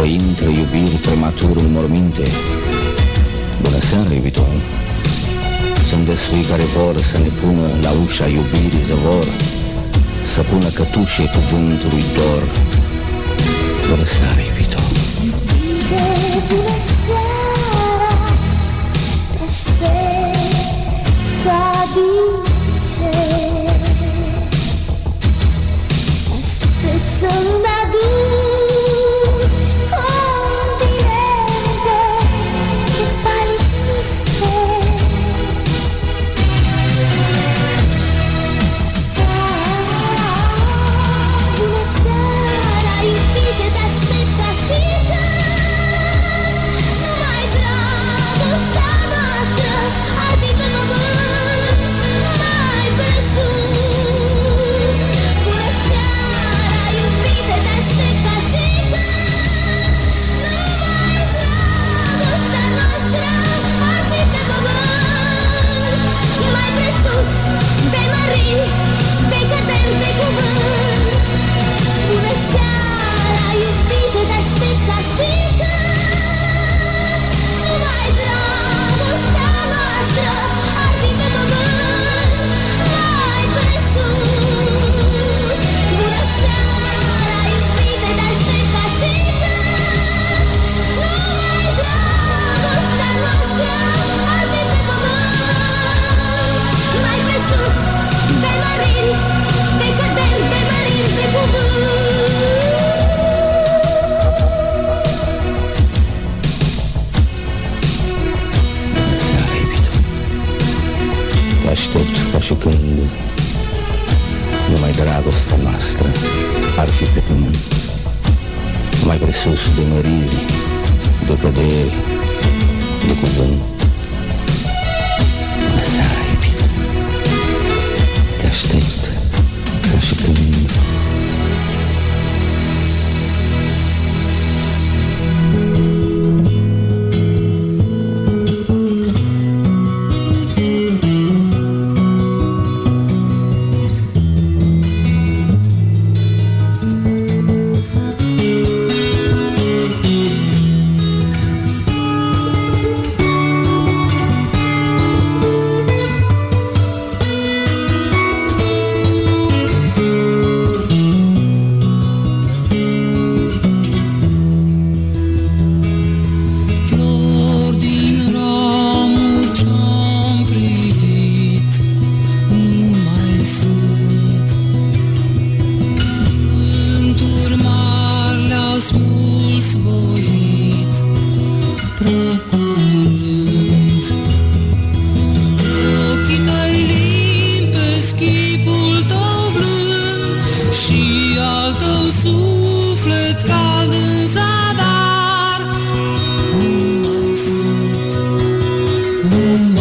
Că intră iubiri prematur în morminte Bună seara, iubito. Sunt destui care vor să ne pună la ușa iubirii zăvor Să pună cătușe cuvântului dor Bună seara, iubito. Bună seara, te aștept ca din cer Te aștept să-mi Te aștept ca și când numai dragostea noastră ar fi pe pământ. Mai presus de măriri, de căderi, de cuvânt. moon.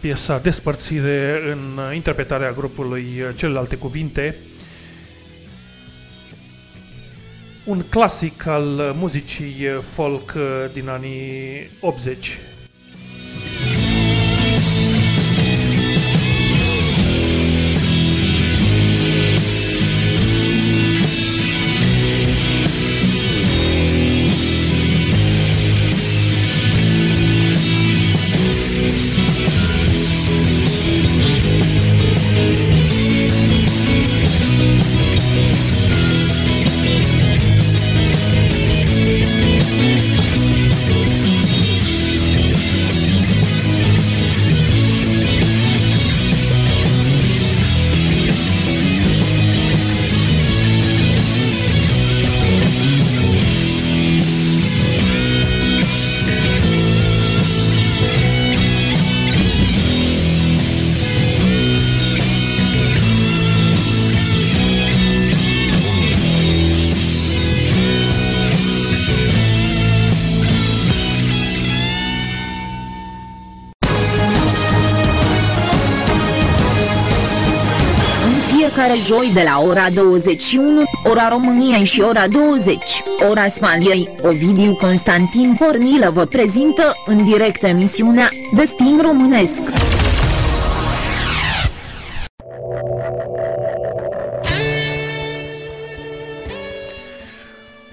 Piesa Despărțire în uh, interpretarea grupului uh, Celelalte Cuvinte. Un clasic al uh, muzicii uh, folk uh, din anii 80. Joi de la ora 21, ora României și ora 20, ora Spaniei, Ovidiu Constantin Pornilă vă prezintă în direct emisiunea Destin Românesc.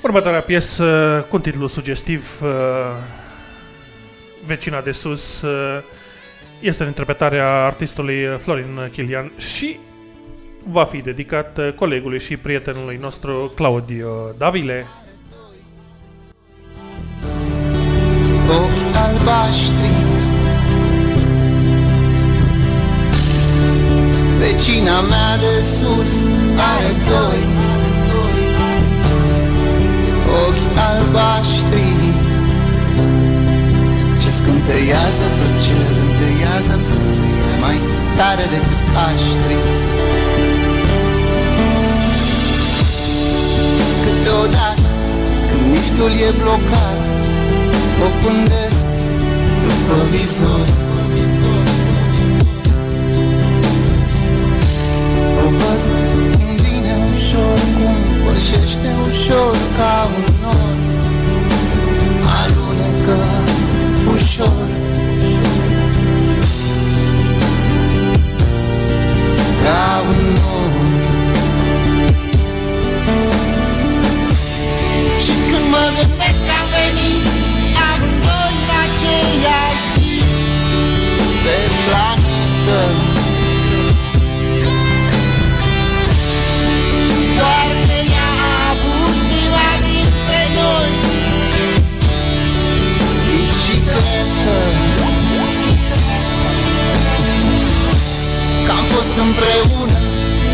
Următoarea piesă cu titlul sugestiv uh, Vecina de sus uh, este în interpretarea artistului Florin Chilian și va fi dedicat uh, colegului și prietenului nostru Claudio Davile. ochi albaștri. Vecina mea de sus are doi. Ochi albaștri. Ce scânteiază, ce scânteiază Mai tare decât aștri Câteodată când liftul e blocat o pândesc după vizor. O văd cum vine ușor, cum pășește ușor ca un nor. Alunecă ușor. Ca un nor mă gândesc că am venit amândoi în aceeași zi. Pe planetă. Doar că ea a avut prima dintre noi. Bicicletă Că am fost împreună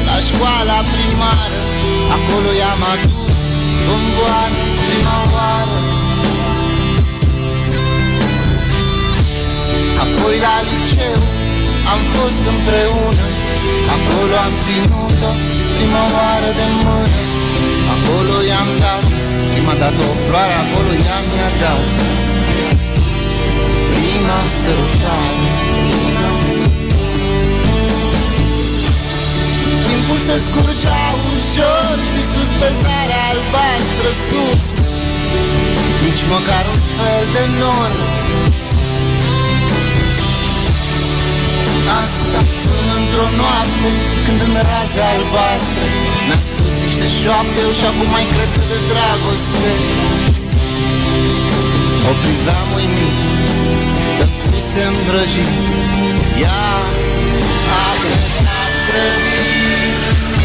la școala primară. Acolo i-am adus bomboane prima oară. Apoi la liceu am fost împreună Acolo am ținut-o prima oară de mână. Acolo i-am dat prima m-a dat o floare acolo, ea mi-a dat. Prima sărutare Timpul se scurgea ușor Știi sus pe zarea albastră sus Nici măcar un fel de nor Asta până într-o noapte Când în raze albastre Mi-a spus niște șoapte Eu și acum mai cred că de dragoste. O priveam uimit Tăcuse îmbrăjit Ea a grătat grăbit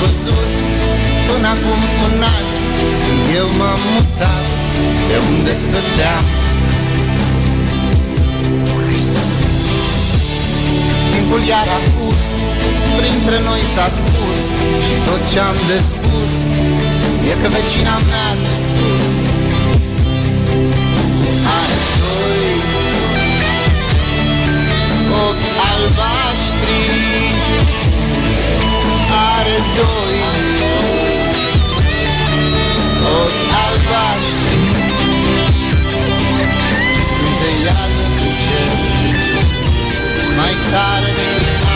văzut până acum un an Când eu m-am mutat de unde stăteam. Timpul iar a curs, printre noi s-a scurs Și tot ce-am de spus e că vecina mea de sus are doi ochi albaștri Ce scânteiază cu cer mai tare decât aștri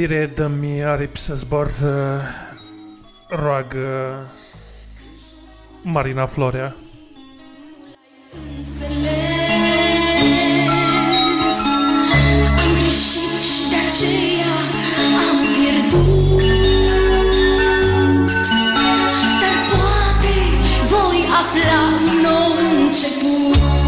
Iubire, dă-mi aripi să zbor, uh, roagă Marina Florea. Am greșit și de aceea am pierdut Dar poate voi afla un nou început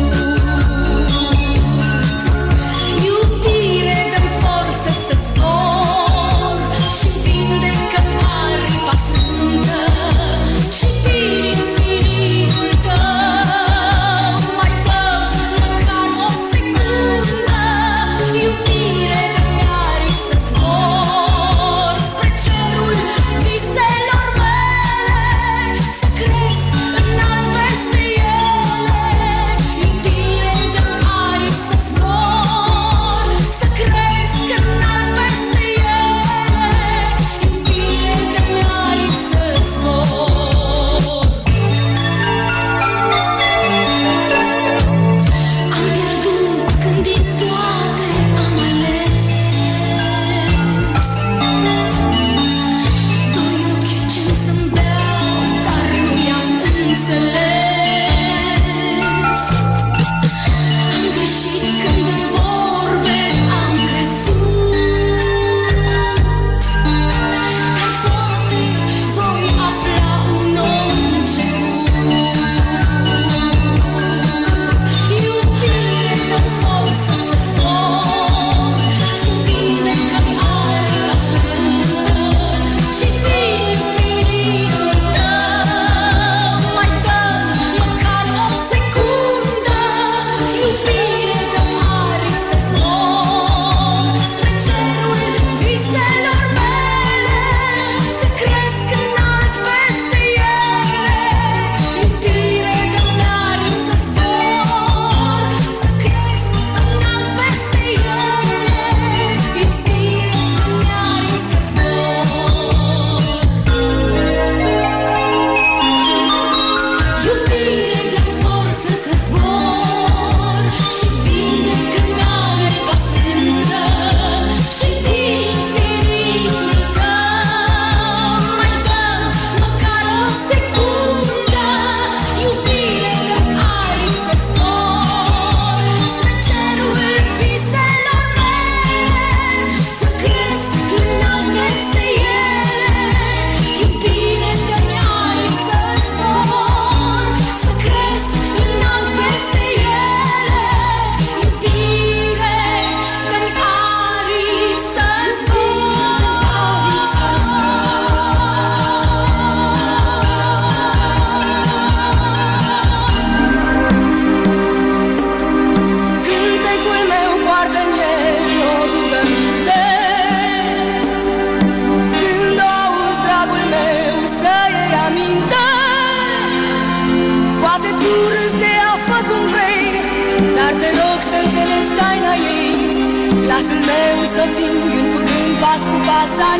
pas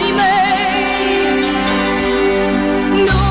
cu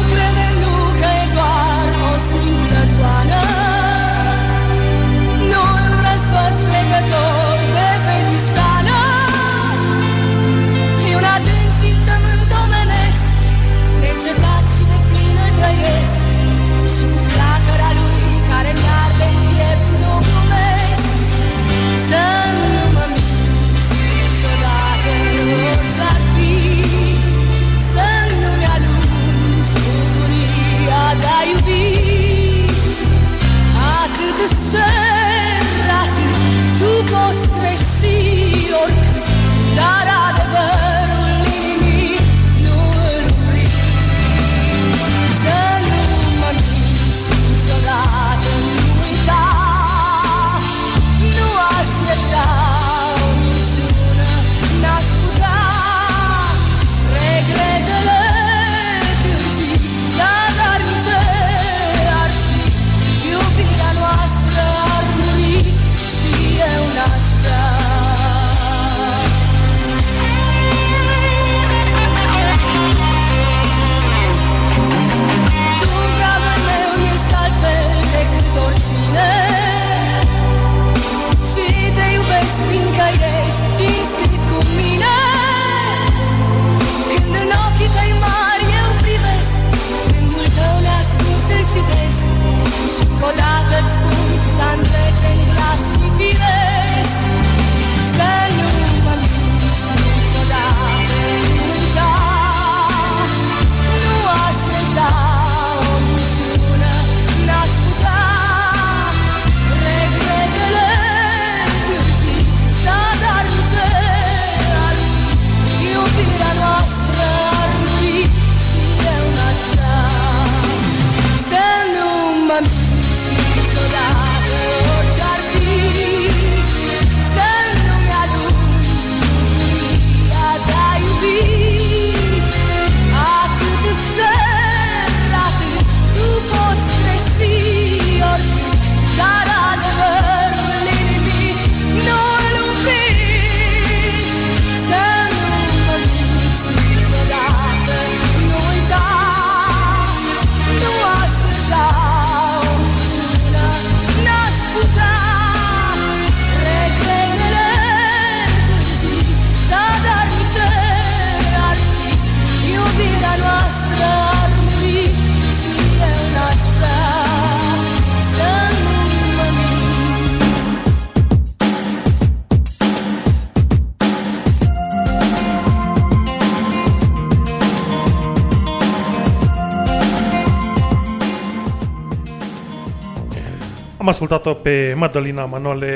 ascultat-o pe Madalina Manole,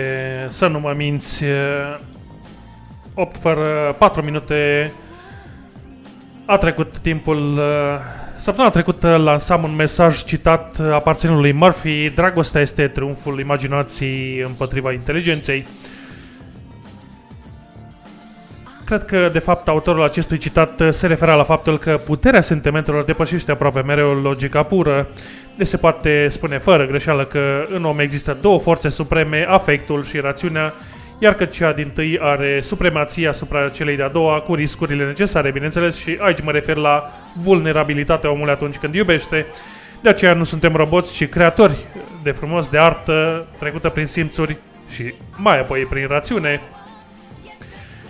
să nu mă minți, 8 fără 4 minute a trecut timpul. Săptămâna trecută lansam un mesaj citat aparținând lui Murphy, dragostea este triumful imaginației împotriva inteligenței. Cred că, de fapt, autorul acestui citat se referea la faptul că puterea sentimentelor depășește aproape mereu logica pură. Deci se poate spune fără greșeală că în om există două forțe supreme, afectul și rațiunea, iar că cea din tâi are supremația asupra celei de-a doua, cu riscurile necesare, bineînțeles, și aici mă refer la vulnerabilitatea omului atunci când iubește. De aceea nu suntem roboți, ci creatori de frumos, de artă, trecută prin simțuri și mai apoi prin rațiune.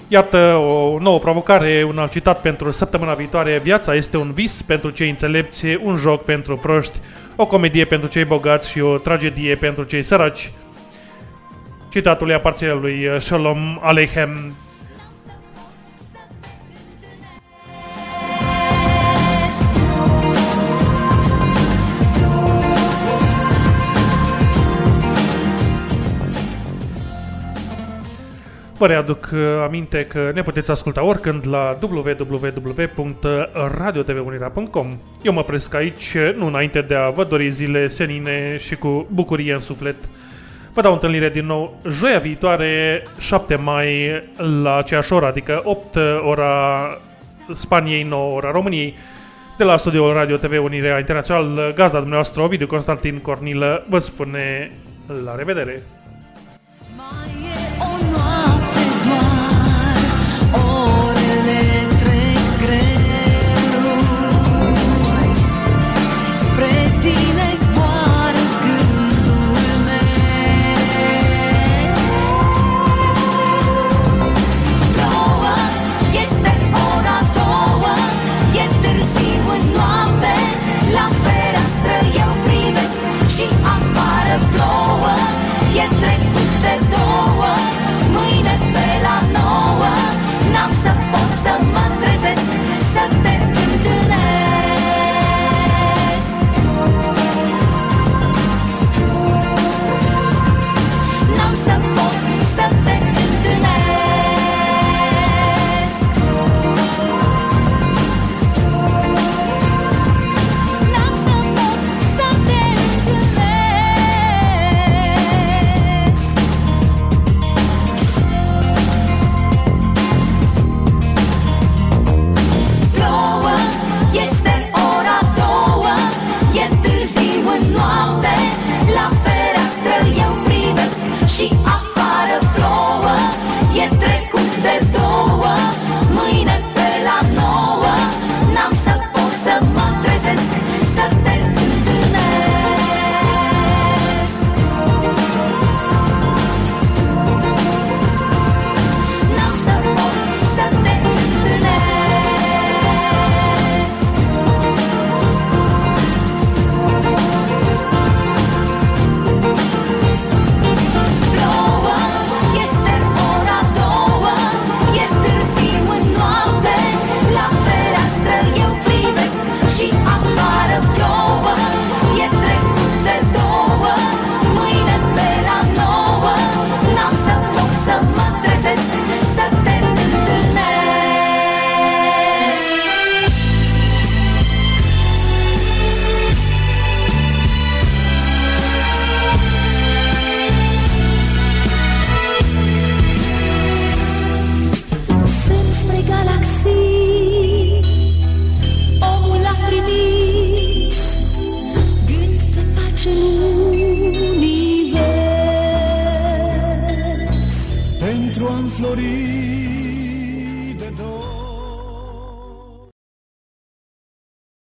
Iată o nouă provocare, un alt citat pentru săptămâna viitoare. Viața este un vis pentru cei înțelepți, un joc pentru proști, o comedie pentru cei bogați și o tragedie pentru cei săraci. Citatul îi aparține lui Shalom Aleichem. Vă readuc uh, aminte că ne puteți asculta oricând la www.radiotvunirea.com Eu mă opresc aici, nu înainte de a vă dori zile senine și cu bucurie în suflet. Vă dau întâlnire din nou joia viitoare, 7 mai, la aceeași oră, adică 8 ora Spaniei, 9 ora României. De la studioul Radio TV Unirea Internațional, gazda dumneavoastră, Ovidiu Constantin Cornilă, vă spune la revedere!